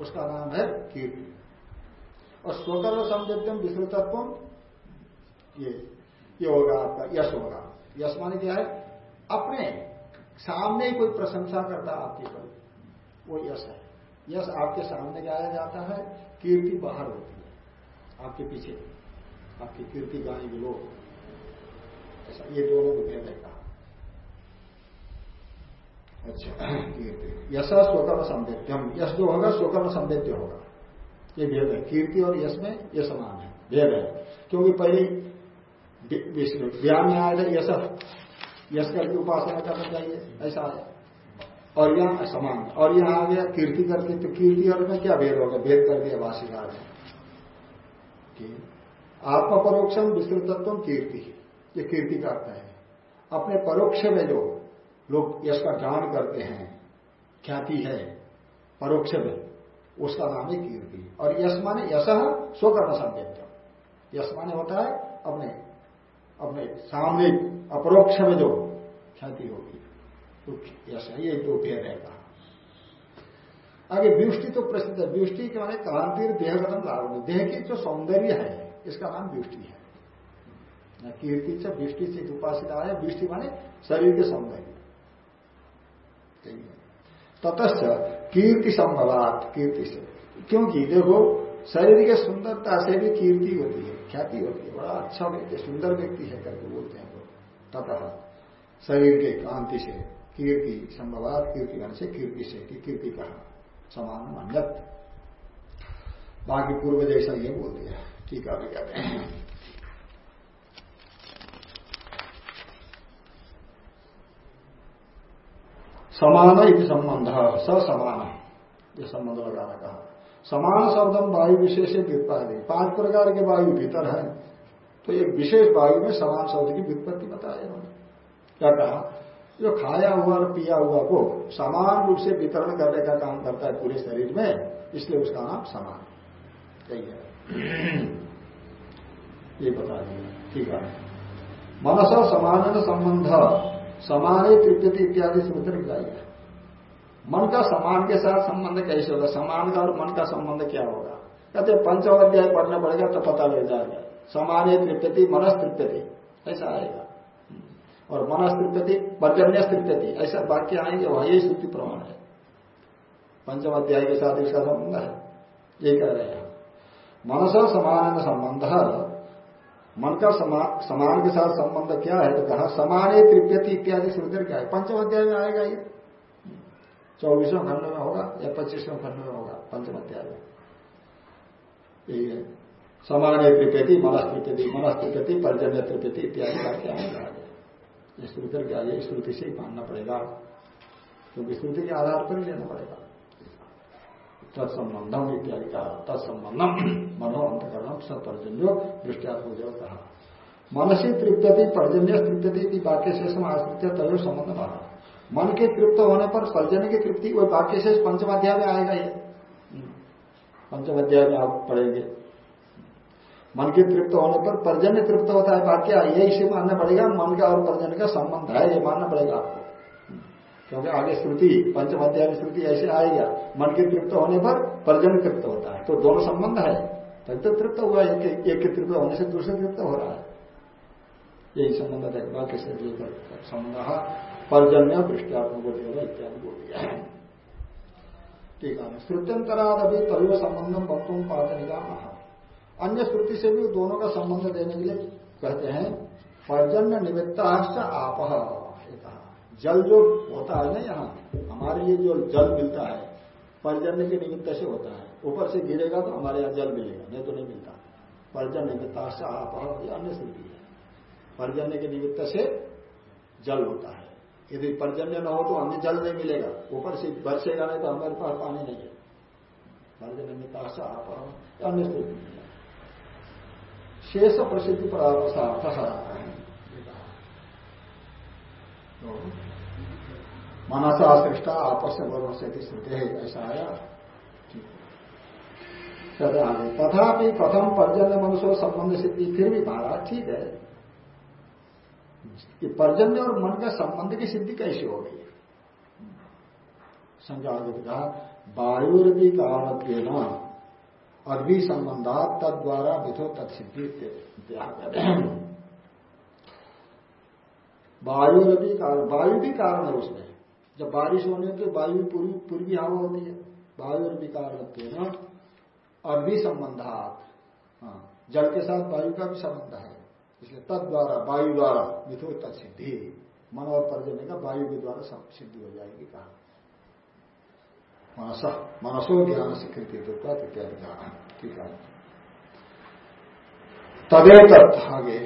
[SPEAKER 1] उसका नाम है कीर्ति। और स्वकर्म संवेद्यम विस्तृतत्व ये ये होगा आपका, यश होगा। यश माने क्या है? अपने सामने कोई प्रशंसा करता आपकी पर वो यश है। यश आपके सामने गाया जाता है, कीर्ति बाहर होती है। आपके पीछे, आपकी कीर्ति गाएँगे लोग। ऐसा, ये दोनों को भेद है कहा। अच्छा कीर्ति। यश स्वकर्म संवेद्यम। यश जो होगा, स्वकर्म संवेद्य होगा। ये भेद है। कीर्ति और यश में ये समान है। भेद है। क्योंकि पहले व्याम में आया था यश यश करके उपासना करना चाहिए। ऐसा है। और यह समान और यहाँ आ गया कीर्ति करके तो कीर्ति और में क्या भेद होगा भेद कर दिया भाषिकार ने आत्म परोक्षम विस्तृतत्व कीर्ति ये कीर्ति का अर्थ है। अपने परोक्ष में जो लोग यश का ज्ञान करते हैं, ख्याति है परोक्ष में, उसका नाम है कीर्ति और यश माने यश स्वकर्म संवेद्य यश माने होता है अपने अपने सामने, अपरोक्ष में जो ख्याति होगी। यश है ये दो भेद है। कहा आगे व्युष्टि तो प्रसिद्ध है। व्युष्टि के माने कांतिर देहगतम लाभ देह की जो सौंदर्य है, इसका नाम व्युष्टि है। कीर्ति से वृष्टि से उपासित है वृष्टि माने शरीर के सौंदर्य। ततश्च कीर्ति संभवात, कीर्ति से। क्योंकि देखो, शरीर के सुंदरता से भी कीर्ति होती है, ख्याति होती है। बड़ा अच्छा व्यक्ति, सुंदर व्यक्ति है करके बोलते हैं लोग। ततः शरीर के कांति से। कीर्ति, संभवात कीर्ति घन से कीर्ति से कीर्ति कहा? समान मान्यत बाकी पूर्व जैसा ये बोल दिया। ठीक है कहते हैं समान संबंध स समान ये संबंध लगाना कहा। समान शब्दम वायु विशेष से व्युत्पादी पाँच प्रकार के वायु भीतर है। तो एक विशेष वायु में समान शब्द की व्युत्पत्ति बताया इन्होंने। क्या कहा? जो खाया हुआ और पिया हुआ को समान रूप से वितरण करने का काम करता है पूरे शरीर में, इसलिए उसका नाम समान यही है। ये बता देंगे ठीक है। मनस समान संबंध, समान तृप्यति इत्यादि सूत्र है मन का समान के साथ संबंध कैसे होगा? समान का और मन का संबंध क्या होगा? कहते पंचम अध्याय पढ़ना पड़ेगा तो पता लग जाएगा। समान तृप्यति, मनस तृप्यति, ऐसा आएगा। और मनस तृप्यति पर्जन्य तृप्यति ऐसा वाक्य आएँगे, वह यही श्रुति प्रमाण है। पंचम अध्याय के साथ इसका संबंध है। ये कह रहे हैं। मनस समान संबंध। मन का समान के साथ संबंध क्या है? तो कहा, समान तृप्यति इत्यादि श्रुति क्या है? पंचम अध्याय में आएगा ये। चौबीसवें खंड में होगा या पच्चीसवें खंड में होगा? पंचम अध्याय में। यही समान तृप्यति मनस तृप्यति पर्जन्य तृप्यति इत्यादि का क्या आएगा श्रुति क्या है श्रुति से ही मानना पड़ेगा। क्योंकि श्रुति के आधार पर ही लेना पड़ेगा। तत्संबंधम इत्यादि कहा तत्संबंधम मनो अंतकरण सब पर्जन्यो दृष्टियात्मक कहा मनसी तृप्ति पर्जन्य तृप्ति की वाक्य शेष आश्रित तय संबंध। कहा मन के तृप्त होने पर पर्जन्य की तृप्ति, वही वाक्य शेष पंचमाध्याय में आएगा ये। पंचमाध्याय में आप पढ़ेंगे। मन के तृप्त होने पर पर्जन्य तृप्त होता है वाक्य। ये इसे मानना पड़ेगा, मन का और पर्जन्य का संबंध है, ये मानना पड़ेगा आपको। क्योंकि आगे श्रुति, पंचम अध्याय श्रुति ऐसे आएगा। मन के तृप्त होने पर पर्जन तृप्त होता है। तो दोनों संबंध है। तब तो तृप्त हुआ, एक एक के तृप्त होने से दूसरे तृप्त हो रहा है। यही संबंध है बाकी से संबंध पर्जन्य को दिया, इत्यादि बोल दिया। है ठीक है श्रुत्यंतराद अभी तभी संबंधम वक्तुम पातनिका अन्य श्रुति से भी दोनों का संबंध देने के लिए कहते हैं, पर्जन्य निमित्त आप। जल जो होता है ना यहाँ, हमारे लिए जो जल मिलता है, पर्जन्य के निमित्त से होता है। ऊपर से गिरेगा तो हमारे यहाँ जल मिलेगा, नहीं तो नहीं मिलता। पर्जन्य निमित्त आप अन्य श्रुति है। पर्जन्य के निमित्त से जल होता है। यदि पर्जन्य न हो तो हमें जल नहीं मिलेगा। ऊपर से बरसेगा नहीं तो हमारे पास पानी नहीं है। पर्जन्य निमित्त आप अन्य श्रुति स्थिति शेष प्रसिद्धि परामर्शार्थ मनसा सृष्टा आपस में वरुण से श्रुति है ऐसा आया तथापि प्रथम पर्जन्य मनुष्य संबंध सिद्धि फिर भी महाराज ठीक है। कि पर्जन्य और मन का संबंध की सिद्धि कैसे हो गई आगे कहा कारण अग्नि संबंधा तद द्वारा विधो तत्सिद्धि वायुरभी कारण वायु भी कारण है उसमें। जब बारिश होने के वायु पूर्वी पूर्वी हवा होती है। वायु और कारण हैं ना। अग्नि संबंधात हाँ जल के साथ वायु का भी संबंध है। इसलिए तद द्वारा वायु द्वारा मिथो तत्सिद्धि। मन और पर्जन्य का वायु के द्वारा सब सिद्धि हो जाएगी कहा। मनस ज्ञान से कृतित्व इत्यादि ठीक है। तदेत आगे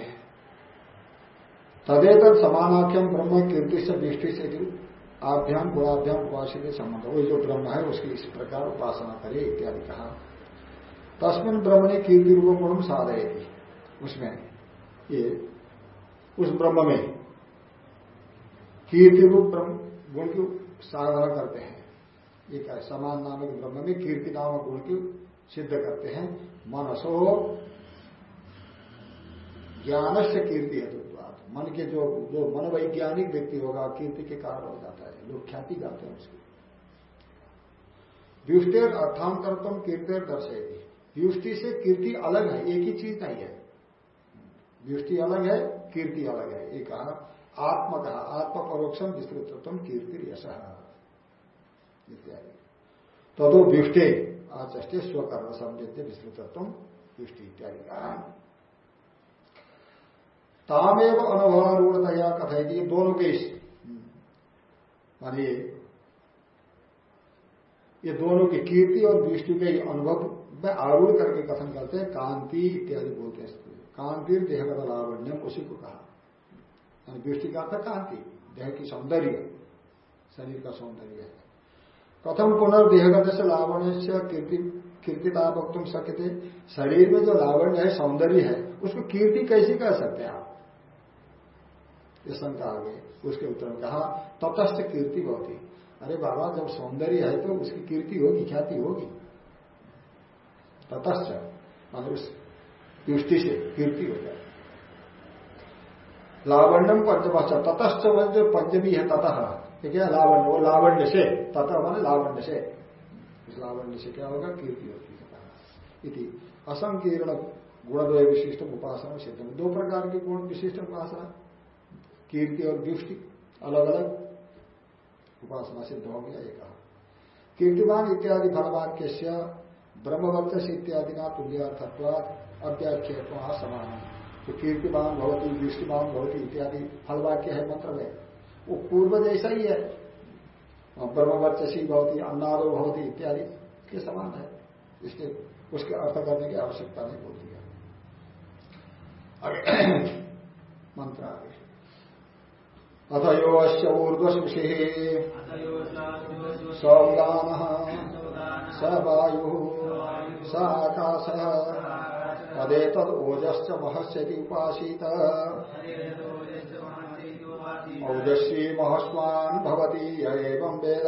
[SPEAKER 1] तदेत समानाख्यम ब्रह्म कीर्ति से दृष्टि से आभ्याम गुणाभ्याम उपासित संबंध। वही जो ब्रह्म है, उसकी इस प्रकार उपासना करे इत्यादि कहा। तस्मिन ब्रह्म ने कीर्ति रूप गुण साधे उसमें, ये, उस ब्रह्म में कीर्ति रूप ब्रह्म गुण की साधना करते हैं। ये क्या समान नामक ब्रह्म में कीर्ति नामक गुण की सिद्ध करते हैं। मनसो ज्ञान से कीर्ति है मन के जो जो मनोवैज्ञानिक व्यक्ति होगा, कीर्ति के कारण हो जाता है। लोग ख्याति गाते हैं उसकी। व्युष्टेर अर्थांतरत्म कीर्तिर दर्शेगी व्युष्टि से कीर्ति अलग है, एक ही चीज़ नहीं है। व्युष्टि अलग है, कीर्ति अलग है। एक कहा आत्म कहा आत्म परोक्षम विस्तृतम कीर्ति यश। इत्यादि। तदो व्युष्टे, आचष्टे स्वकर्म समझते विस्तृतत्व व्युष्टि इत्यादि। कहा तामेव अनुभवारूढ़तया कथाई थी दोनों के मानिए ये दोनों की कीर्ति और दृष्टि के अनुभव में आरूढ़ करके कथन करते हैं, कांति इत्यादि बोलते हैं कांति देहगत लावण्यम उसी को कहा। दृष्टि का अर्थ कांति, देह की सौंदर्य, शरीर का सौंदर्य। है कथम पुनर्देहगत से लावण्य से कीर्ति वक्तुम सकते शरीर में जो लावण्य है, सौंदर्य है, उसको कीर्ति कैसे कह सकते हैं आप? ये शंका आ गई उसके उत्तर में कहा, तटस्थ कीर्ति होती अरे बाबा, जब सौंदर्य है तो उसकी कीर्ति होगी, ख्याति होगी। ततश्च मान उस दृष्टि से कीर्ति हो जाए। लावण्यम पंचमश्च ततश्च जो पंचमी है ततः ये क्या लावण्य, वो लावण्य से ततः मान लावण्य से। इस लावण्य से क्या होगा? कीर्ति होती है इति असंकीर्ण गुणद्वय विशिष्ट उपासना सिद्ध। दो प्रकार के गुण विशिष्ट उपासना। कीर्ति और दृष्टि अलग अलग उपासना सिद्ध हो गया एक कहा। कीर्तिमान इत्यादि फलवाक्य ब्रह्मवर्चस इत्यादि का तुल्यार्थत्वाद अव्याख्य समान तो कीर्तिमान भवती, दृष्टिमान भवती, इत्यादि फलवाक्य है मंत्र में। वो पूर्व जैसा ही है। ब्रह्मवर्चसी भवती, अन्नादो भवती, इत्यादि के समान है। इसके उसके अर्थ करने की आवश्यकता नहीं होती है। मंत्र आगे। अथयोश्च ऊर्ध्वशुषि सौदान स वायु। स आकाश। तदेतद ओजश्च महस्यति उपासीत औजस्वी महस्वान् भवति वेद।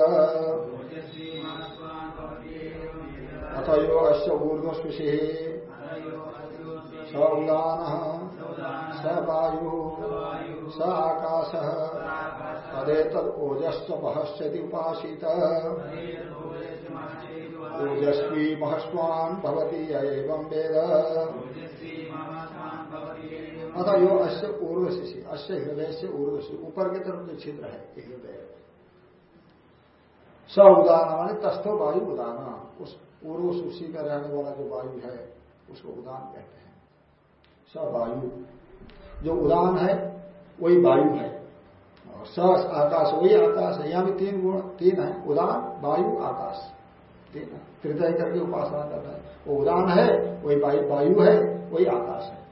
[SPEAKER 1] अथयो अस्य ऊर्ध्वस्पृशि सौदान स वायु स आकाश तदेत ओजस्व महस्यति उपासित। ओजस्वी महस्वान भवती एवं वेद। अतः यो अश्य ऊर्वशी अश्य हृदय से ऊर्वशी ऊपर की तरफ़ जो छिद्र है हृदय। स उदान माने तस्थो वायु उदान उस पूर्व सुशी में रहने वाला जो वायु है, उसको उदान कहते हैं। स वायु। जो उदान है, वही वायु है। और स आकाश, वही आकाश है। यहाँ भी तीन गुण, तीन है। उदान वायु, आकाश। तीन है। तृतय करके उपासना करना है। वो उदान है, वही वायु है, वही आकाश है।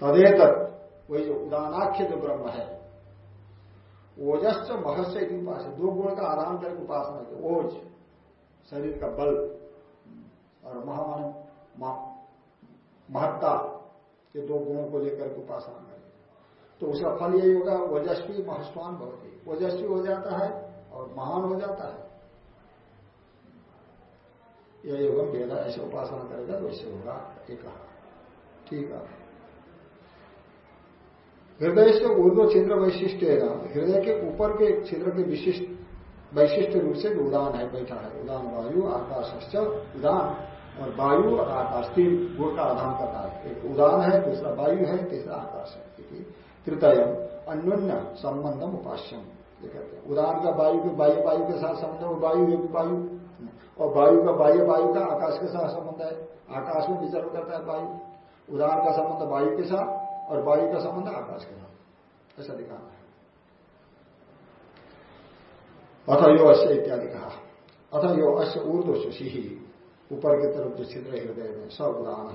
[SPEAKER 1] तदेतर वही जो उदानाख्य जो ब्रह्म है। ओजस्व महस्य की उपास दो गुण का आधान करके उपासना ओज, शरीर का बल और महामान महत्ता ये दो गुणों को लेकर के उपासना करें। तो उसका फल यही होगा, ओजस्वी महस्वान बहुत ओजस्वी हो जाता है और महान हो जाता है। यही होगा वेदा ऐसे उपासना करेगा तो ऐसे होगा एक ठीक है। हृदय से ऊर्ध्व छिद्र वैशिष्ट है हृदय के ऊपर के छिद्र के विशिष्ट वैशिष्ट रूप से उदान है, बैठा है। उदान वायु आकाश उदान। और वायु और आकाश तीन गुण का आधान करता है एक उदान है दूसरा वायु है, तीसरा आकाश है। तृतय अन्योन्य संबंधम उपास्यम। ये कहते हैं। उदान का वायु के वायु वायु के साथ संबंध है, वायु भी वायु। और वायु का वायु वायु का आकाश के साथ संबंध है। आकाश में विचरण करता है वायु। उदान का संबंध वायु के साथ और वायु का संबंध आकाश के साथ। ऐसा दिखाना है। अथ यो अश्य इत्यादि कहा। अथ यो अश्य ही ऊपर की तरफ़ जो छिद्र हृदय में सब उदान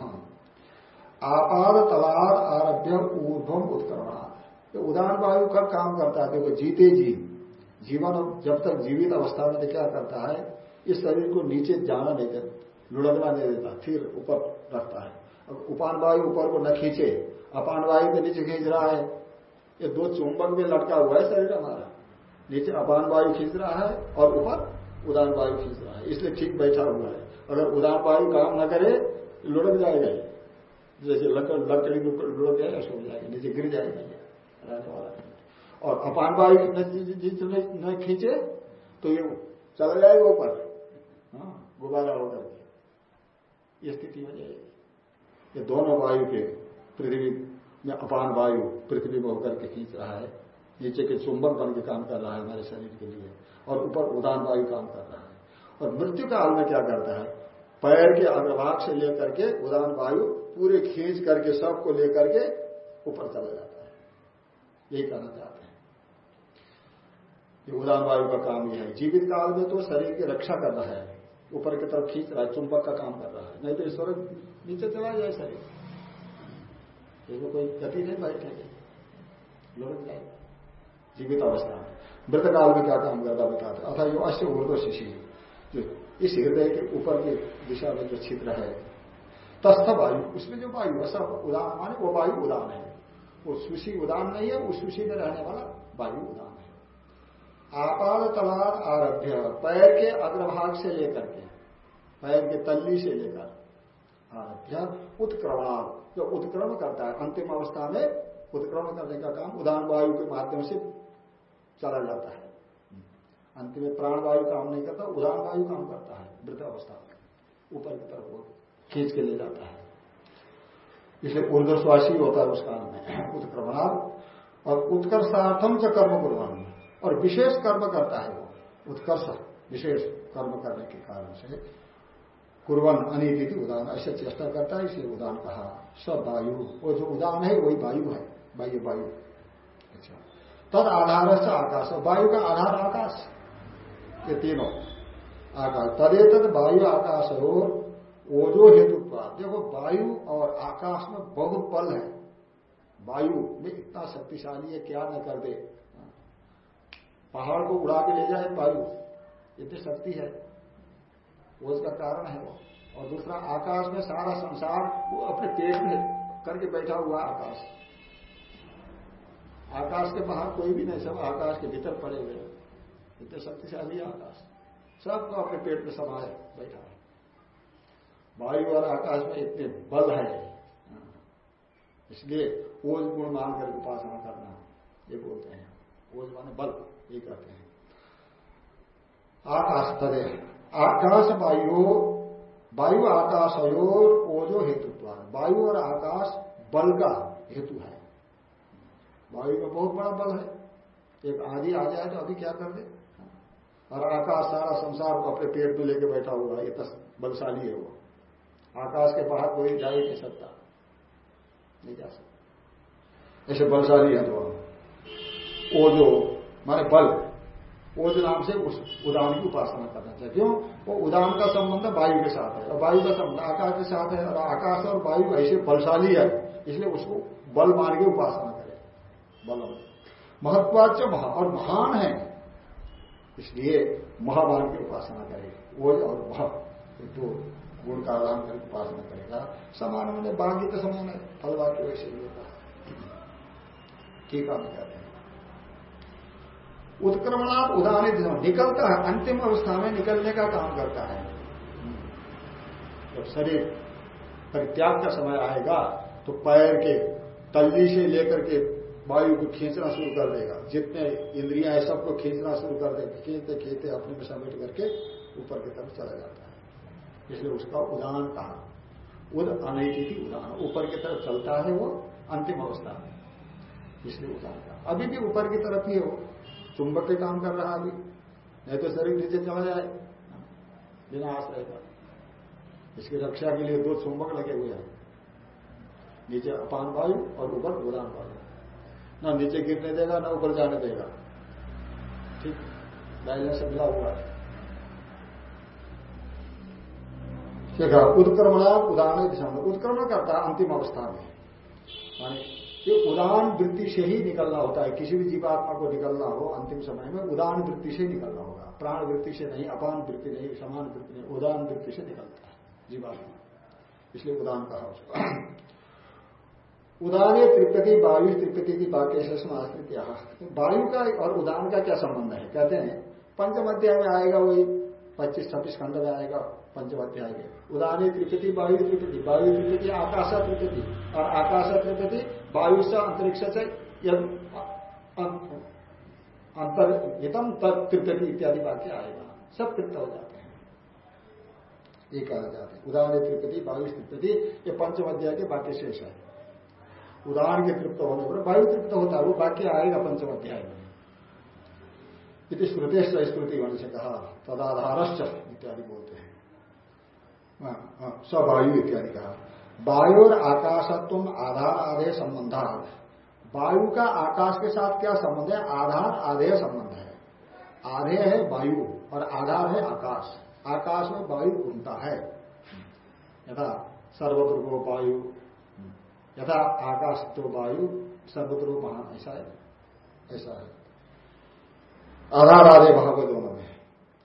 [SPEAKER 1] आपाद तलाद आरभ्य ऊर्धम उत्करणाद उदान वायु कब काम करता है? देखो, जीते जी। जीवन जब तक जीवित अवस्था में क्या करता है? इस शरीर को नीचे जाना नहीं देता लुढ़कना नहीं देता, फिर ऊपर रखता है। अब उपान वायु ऊपर को न खींचे, अपान वायु के नीचे खींच रहा है। ये दो चुंबक में लटका हुआ है शरीर हमारा। नीचे अपान वायु खींच रहा है और ऊपर उदान वायु खींच रहा है, इसलिए ठीक बैठा हुआ है। अगर उदान वायु काम न करे, लुढ़क जाएगा जैसे लकड़ी के ऊपर लुढ़क जाएगा सो जाएगा, नीचे गिर जाएगा। रहने वाला और अपान वायु न खींचे तो ये चला जाएगा ऊपर। हाँ गुब्बारा होकर के। ये स्थिति हो जाएगी। ये दोनों वायु के पृथ्वी में अपान वायु पृथ्वी में होकर के खींच रहा है। नीचे के चुंबन बन के काम कर रहा है हमारे शरीर के लिए। और ऊपर उदान वायु काम कर रहा है। और मृत्यु काल में क्या करता है? पैर के अग्रभाग से लेकर के उदान वायु पूरे खींच करके सबको लेकर के ऊपर चला जाता है। यही कहना चाहते हैं। ये उदान वायु का काम यह है। जीवित काल में तो शरीर की रक्षा कर रहा है। ऊपर की तरफ़ खींच रहा है, चुंबक का काम कर रहा है। नहीं तो ईश्वर नीचे चला जाए शरीर। इसमें कोई गति नहीं लुढ़क जाएगा जीवित अवस्था मृत काल में क्या काम करता बताते अथा यो अश्य ऊर्ध शिशि। जो इस हृदय के ऊपर की दिशा में जो छिद्र है, तस्थ वायु, उसमें जो वायु है, सब उदान, माने वो वायु उदान है। वो सुशी उदान नहीं है उस सुशी में रहने वाला वायु उदान है। आपाद तलाद आरभ्य, पैर के अग्रभाग से लेकर के, पैर के तल्ली से लेकर आरभ्य, उत्क्रमण। जो उत्क्रमण करता है, अंतिम अवस्था में उत्क्रमण करने का काम उदान वायु के माध्यम से चला जाता है। अंतिम में प्राण वायु काम नहीं करता उदान वायु काम करता है, वृद्ध अवस्था में। ऊपर की तरफ़ खींच के ले जाता है। इसलिए ऊर्धश्वासी होता है उस काल में उत्क्रमणार्थ और उत्कर्षार्थम से कर्म कुर्बान और विशेष कर्म करता है वो, उत्कर्ष, विशेष कर्म करने के कारण से कुर्बन अनिति उदान ऐसे चेष्टा करता है इसलिए उदान कहा सब वायु वो जो उदान है, वही वायु है वायु वायु। अच्छा। तद आधार से आकाश, वायु का आधार आकाश। ये तीनों आकाश तदे तद वायु आकाश हो ओजो हेतु देखो वायु और आकाश में बहुत बल है। वायु में इतना शक्तिशाली है, क्या न कर दे। पहाड़ को उड़ा के ले जाए वायु। इतनी शक्ति है। वो इसका कारण है। वो और दूसरा, आकाश में सारा संसार वो अपने पेट में करके बैठा हुआ आकाश। आकाश के बाहर कोई भी नहीं, सब आकाश के भीतर पड़े हुए इतने शक्तिशाली आकाश। सबको अपने पेट में समाये, बैठा है। वायु और आकाश में इतने बल है। इसलिए ओज गुण मान कर उपासना करना, ये बोलते हैं। ओज माने बल, ये कहते हैं। आकाश तदे। आकाश वायु वायु आकाश और ओजो हेतुत्व वायु और आकाश बल का हेतु है। वायु में बहुत बड़ा बल है। एक आदि आ जाए तो अभी क्या कर दे? और आकाश सारा संसार को अपने पेट में लेके बैठा हुआ इतना बलशाली है वो। आकाश के बाहर कोई जा ही नहीं सकता। नहीं जा सकता। ऐसे बलशाली है तो वो जो, माने बल ओज नाम से उस उदान की उपासना करना चाहिए। क्यों? वो उदान का संबंध वायु के साथ है। और वायु का संबंध आकाश के साथ है और आकाश और वायु ऐसे बलशाली है, इसलिए उसको बल मान के उपासना करे। बल महत्वाच महा और महान है। इसलिए महामान की उपासना करे। ओज और मह दो गुण का आराम कर उपासना करेगा, समान मैंने बाकी तो समान है। फल वाक्य वैसे ही होता है। ठीक है कहते हैं। उत्क्रमणात् उदाहरण निकलता है, अंतिम अवस्था में निकलने का काम करता है। जब शरीर परित्याग का समय आएगा तो पैर के तल्ली से लेकर के वायु को खींचना शुरू कर देगा। जितने इंद्रियाँ है सबको खींचना शुरू कर देगा। खींचते खींचते अपने में समेट करके ऊपर की तरफ़ चला जाता है। इसलिए उसका उदाहरण कहा। उद अनैतिक उदाहरण। ऊपर की तरफ़ चलता है वो, अंतिम अवस्था में। इसलिए उदाहरण कहा। अभी भी ऊपर की तरफ़ ही हो। चुंबक के काम कर रहा अभी। नहीं तो शरीर नीचे चला जाए। बिना आश्रय का। इसकी रक्षा के लिए दो चुंबक लगे हुए हैं। नीचे अपान वायु और ऊपर उड़ान वायु। ना नीचे गिरने देगा, ना ऊपर जाने देगा। ठीक? बैलेंस मिला हुआ है। देखा, उत्क्रमणा उदाहरण दिशा में। उत्क्रमण करता है अंतिम अवस्था में। माने ये उदान वृत्ति से ही निकलना होता है। किसी भी जीवात्मा को निकलना हो अंतिम समय में उदान वृत्ति से निकलना होगा। प्राण वृत्ति से नहीं, अपान वृत्ति नहीं, समान वृत्ति नहीं उदान वृत्ति से निकलता है जीवात्मा। इसलिए उदान कहा उसका उदान त्रिपति वायु त्रिपति की वाक्य से समाश्रित वायु का और उदान का क्या संबंध है? कहते हैं पंचम अध्याय में आएगा वही, पच्चीस, छब्बीस खंड में आएगा पंचम अध्याय में उदानी त्रिपति वायु त्रिपति। वायु त्रिपति, आकाश, त्रिपति। और आकाश, त्रिपति वायु से अंतरिक्ष से अंतर हितम त्रिपति इत्यादि वाक्य आएगा। सब तृप्त हो जाते हैं। ये कहा जाते हैं। उदाहरण त्रिपति वायु त्रिपति, ये पंचम अध्याय के वाक्य शेष है। उदाहरण के तृप्त होने पर वायु तृप्त होता है वो वाक्य आएगा पंचम अध्याय में। यदि श्रुतेश स्मृति होने से कहा तदाधारश्च इत्यादि बोलते हैं। हाँ, हाँ, सवायु इत्यादि कहा। वायु और आकाशत्व आधार आधेय संबंध वायु का आकाश के साथ क्या संबंध है? आधार आधेय संबंध है। आधेय है वायु और आधार है आकाश। आकाश में वायु घूमता है। यथा सर्वत्र वायु यथा आकाश तो वायु सर्वत्र महान, ऐसा है? ऐसा है। आधार आधे भाव दोनों में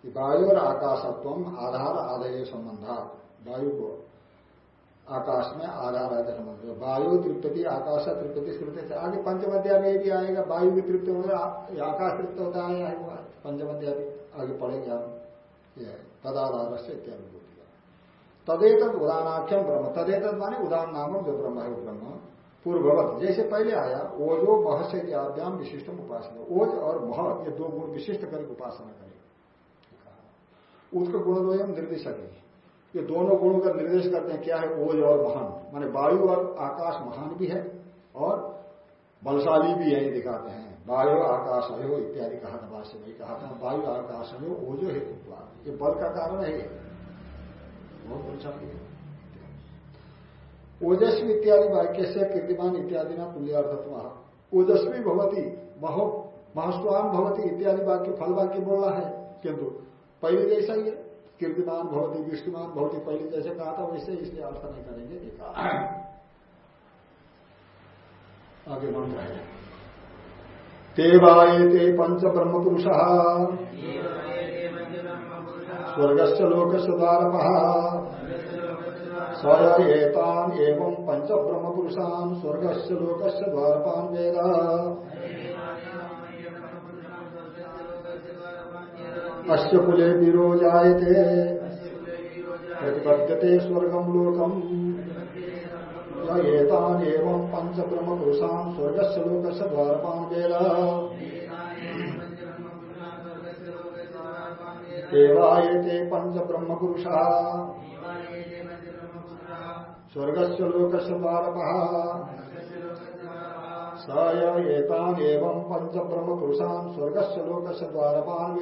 [SPEAKER 1] वायु और आकाशत्व आधार आधेय संबंध। वायु को आकाश में आधार आधे संबंध। वायु तृप्ति आकाश तृप्ति श्रुति से आगे पंचमध्याय में भी आएगा। वायु भी तृप्त होगा आकाश तृप्त होता है पंचमध्याय भी आगे पढ़ेंगे हम। यह तदाधार से इत्यादि तदेत उदानाख्यम ब्रह्म। तदेत माने उदान नामक जो ब्रह्म है ब्रह्म। पूर्ववत, जैसे पहले आया, ओजो मह से आद्याम विशिष्टम उपासना। ओज और मह ये दो गुण विशिष्ट करके उपासना करें। उसका गुणद्वयम निर्देशक है। ये दोनों गुणों का निर्देश करते हैं, क्या है? ओज और महान। माने वायु और आकाश महान भी है और बलशाली भी है दिखाते हैं। वायु, आकाश, अयो इत्यादि कहा था भाष्य में। कहा था, वायु, आकाश, अयो, ओजो है ये बल का कारण है बहुत है। ओजस्वी इत्यादि वाक्य से कीर्तिमान इत्यादि ना तुल्यार्थत्व ओजस्वी भवती महो महस्वान भवती इत्यादि वाक्य फल वाक्य बोला है किंतु पहले जैसा ही है। कीर्तिमान भवती विष्णुमान भवती पहले जैसे कहा था वैसे इसलिए अर्थ नहीं करेंगे देखा। आगे मंत्र है। तेवाये ते पंच ब्रह्म पुरुष स्वर्गस्य लोकस्य द्वारपः स्वयतान एवं पंच ब्रह्म पुरुषान स्वर्ग से लोक से द्वारपान वेद। अश्य कुले विरोजाते प्रतिपद्यते स्वर्गम लोकम। एवं पंच ब्रह्म पुरुषान स्वर्ग से लोक से द्वारपान वेद। देवाये पंच ब्रह्म पुरुषा स्वर्ग से लोक से एवं पंच ब्रह्म पुरुषान स्वर्ग से लोक से द्वारपान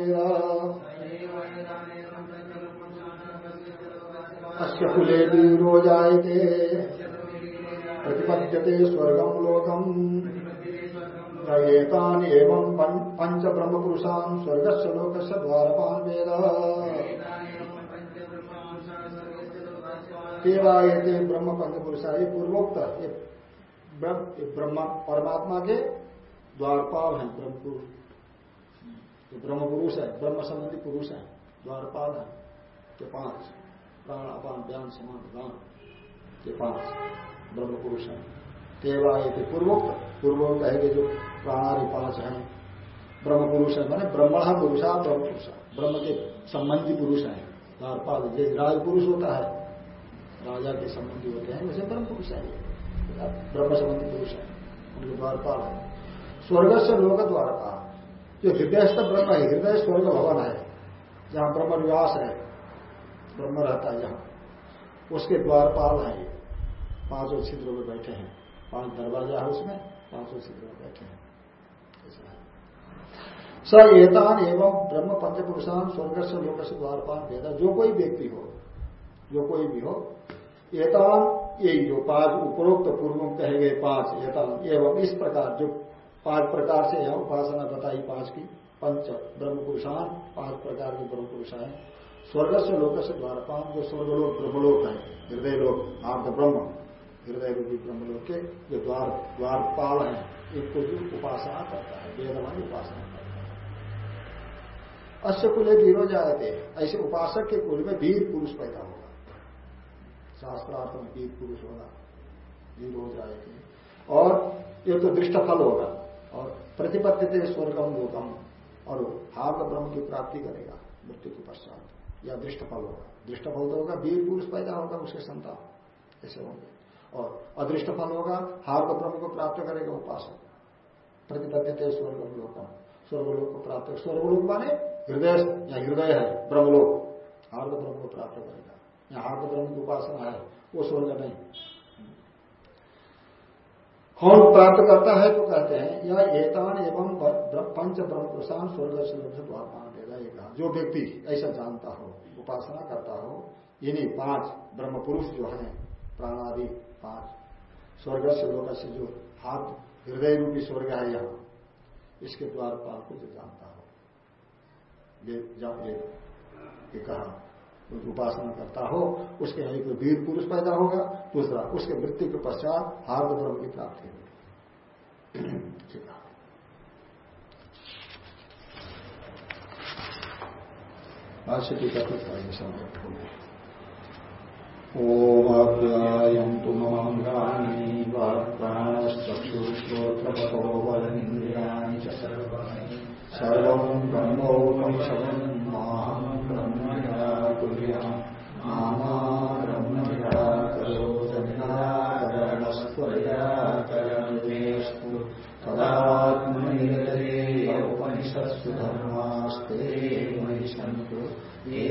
[SPEAKER 1] अस्य कुले वीरो जायते। प्रतिपद्यते स्वर्गम लोकम। एतान एवं पंच ब्रह्म पुरुषान स्वर्ग से लोक से द्वारपान वेद तेवायते ब्रह्म पंच पुरुषा ये पूर्वोक्त ये ब्रह्म परमात्मा के द्वारपाल हैं ब्रह्म पुरुष ये ब्रह्म पुरुष है ब्रह्म संबंधी पुरुष है, द्वारपाल है, के पाँच। प्राण, अपान, ज्ञान, समान दान के पाँच ब्रह्म पुरुष है। केवा ये पूर्वोक्त। पूर्वोक्त है जो प्राणादि पाँच हैं ब्रह्म पुरुष है मैंने ब्रह्मण पुरुषा ब्रह्म पुरुषा ब्रह्म के संबंधी पुरुष है। द्वारपाल जैसे राज पुरुष होता है। राजा के संबंधी होते हैं, वैसे ब्रह्म पुरुष है। ब्रह्म संबंधी पुरुष है। उनके द्वारपाल है। स्वर्ग से लोक द्वारपाल। जो हृदयस्थ ब्रह्म है, हृदय स्वर्ग भवन है, जहाँ ब्रह्म निवास है, ब्रह्म रहता है जहाँ उसके द्वारपाल है। पाँचों छिद्रों में बैठे हैं। पाँच दरवाज़ा है उसमें, पाँचों छिद्रों में बैठे हैं। स एतान एवं ब्रह्म पंचपुरुषान स्वर्ग से लोक से द्वारपाल वेदा जो कोई व्यक्ति हो, जो कोई भी हो, एतान यही जो पाँच उपरोक्त पूर्व कहे गए पाँच एतान एवं इस प्रकार जो पाँच प्रकार से यह उपासना बताई पाँच की, पंच ब्रह्म पुरुषान पाँच प्रकार के ब्रह्म पुरुष है स्वर्ग से लोक से द्वारपाल जो स्वर्गलोक, ब्रह्मलोक है हृदय लोक आर्थ ब्रह्म हृदय रूपी ब्रह्मलोक के जो द्वार, द्वारपाल है, इनको भी उपासना करता है वेदवानी उपासना करता है। अश्य कुले वीरो जाते ऐसे उपासक के कुल में वीर पुरुष पैदा होगा। शास्त्रार्थ में वीर पुरुष होगा। वीर हो जाएगी। और ये तो दृष्ट फल होगा। और प्रतिपत्ति स्वर्गम लोकम और भाग ब्रह्म की प्राप्ति करेगा। मृत्यु के पश्चात। या दृष्ट फल होगा। दृष्ट फल तो होगा, वीर पुरुष पैदा होगा, उसके संतान। ऐसे होंगे। और अदृष्ट फल होगा हार्द ब्रह्म को प्राप्त करेगा उपासक। प्रतिपत्ति स्वर्गम लोकम स्वर्गलोक को प्राप्त स्वर्गलोक माने हृदय, या हृदय है, ब्रह्मलोक। हार्द ब्रह्म को प्राप्त करेगा। यहाँ हार्द ब्रह्म की उपासना है, वो स्वर्ग नहीं। कौन प्राप्त करता है तो कहते हैं, यह एतान एवं पंच ब्रह्म प्रशांत स्वर्ग से द्वारपान देगा, ये कहा। जो व्यक्ति ऐसा जानता हो, उपासना करता हो इन्हीं पाँच ब्रह्म पुरुष जो है, प्राणादि पाँच स्वर्ग से से जो हाथ, हृदय रूपी स्वर्ग है यहाँ। इसके द्वारपाल को जो जानता हो। ये, ये कहा उपासना करता हो उसके एक तो वीर पुरुष पैदा होगा दूसरा उसके मृत्यु के पश्चात हार्द ब्रह्म की प्राप्ति होगी। भाष्य की कथित समय ओमाप्यायन्तु ममाङ्गानि वाक्प्राणश्चक्षुश्रोत्रपतो वदनिन्द्रियाणि च सर्वम् ब्रह्मोपनिषदम् माहम् ब्रह्म निराकुर्याम् मामा ब्रह्म निराकरोजनिराकरणस्त्वयाकरणेऽस्तु तदात्मनिरते उपनिषत्सु धर्मास्ते मयि ये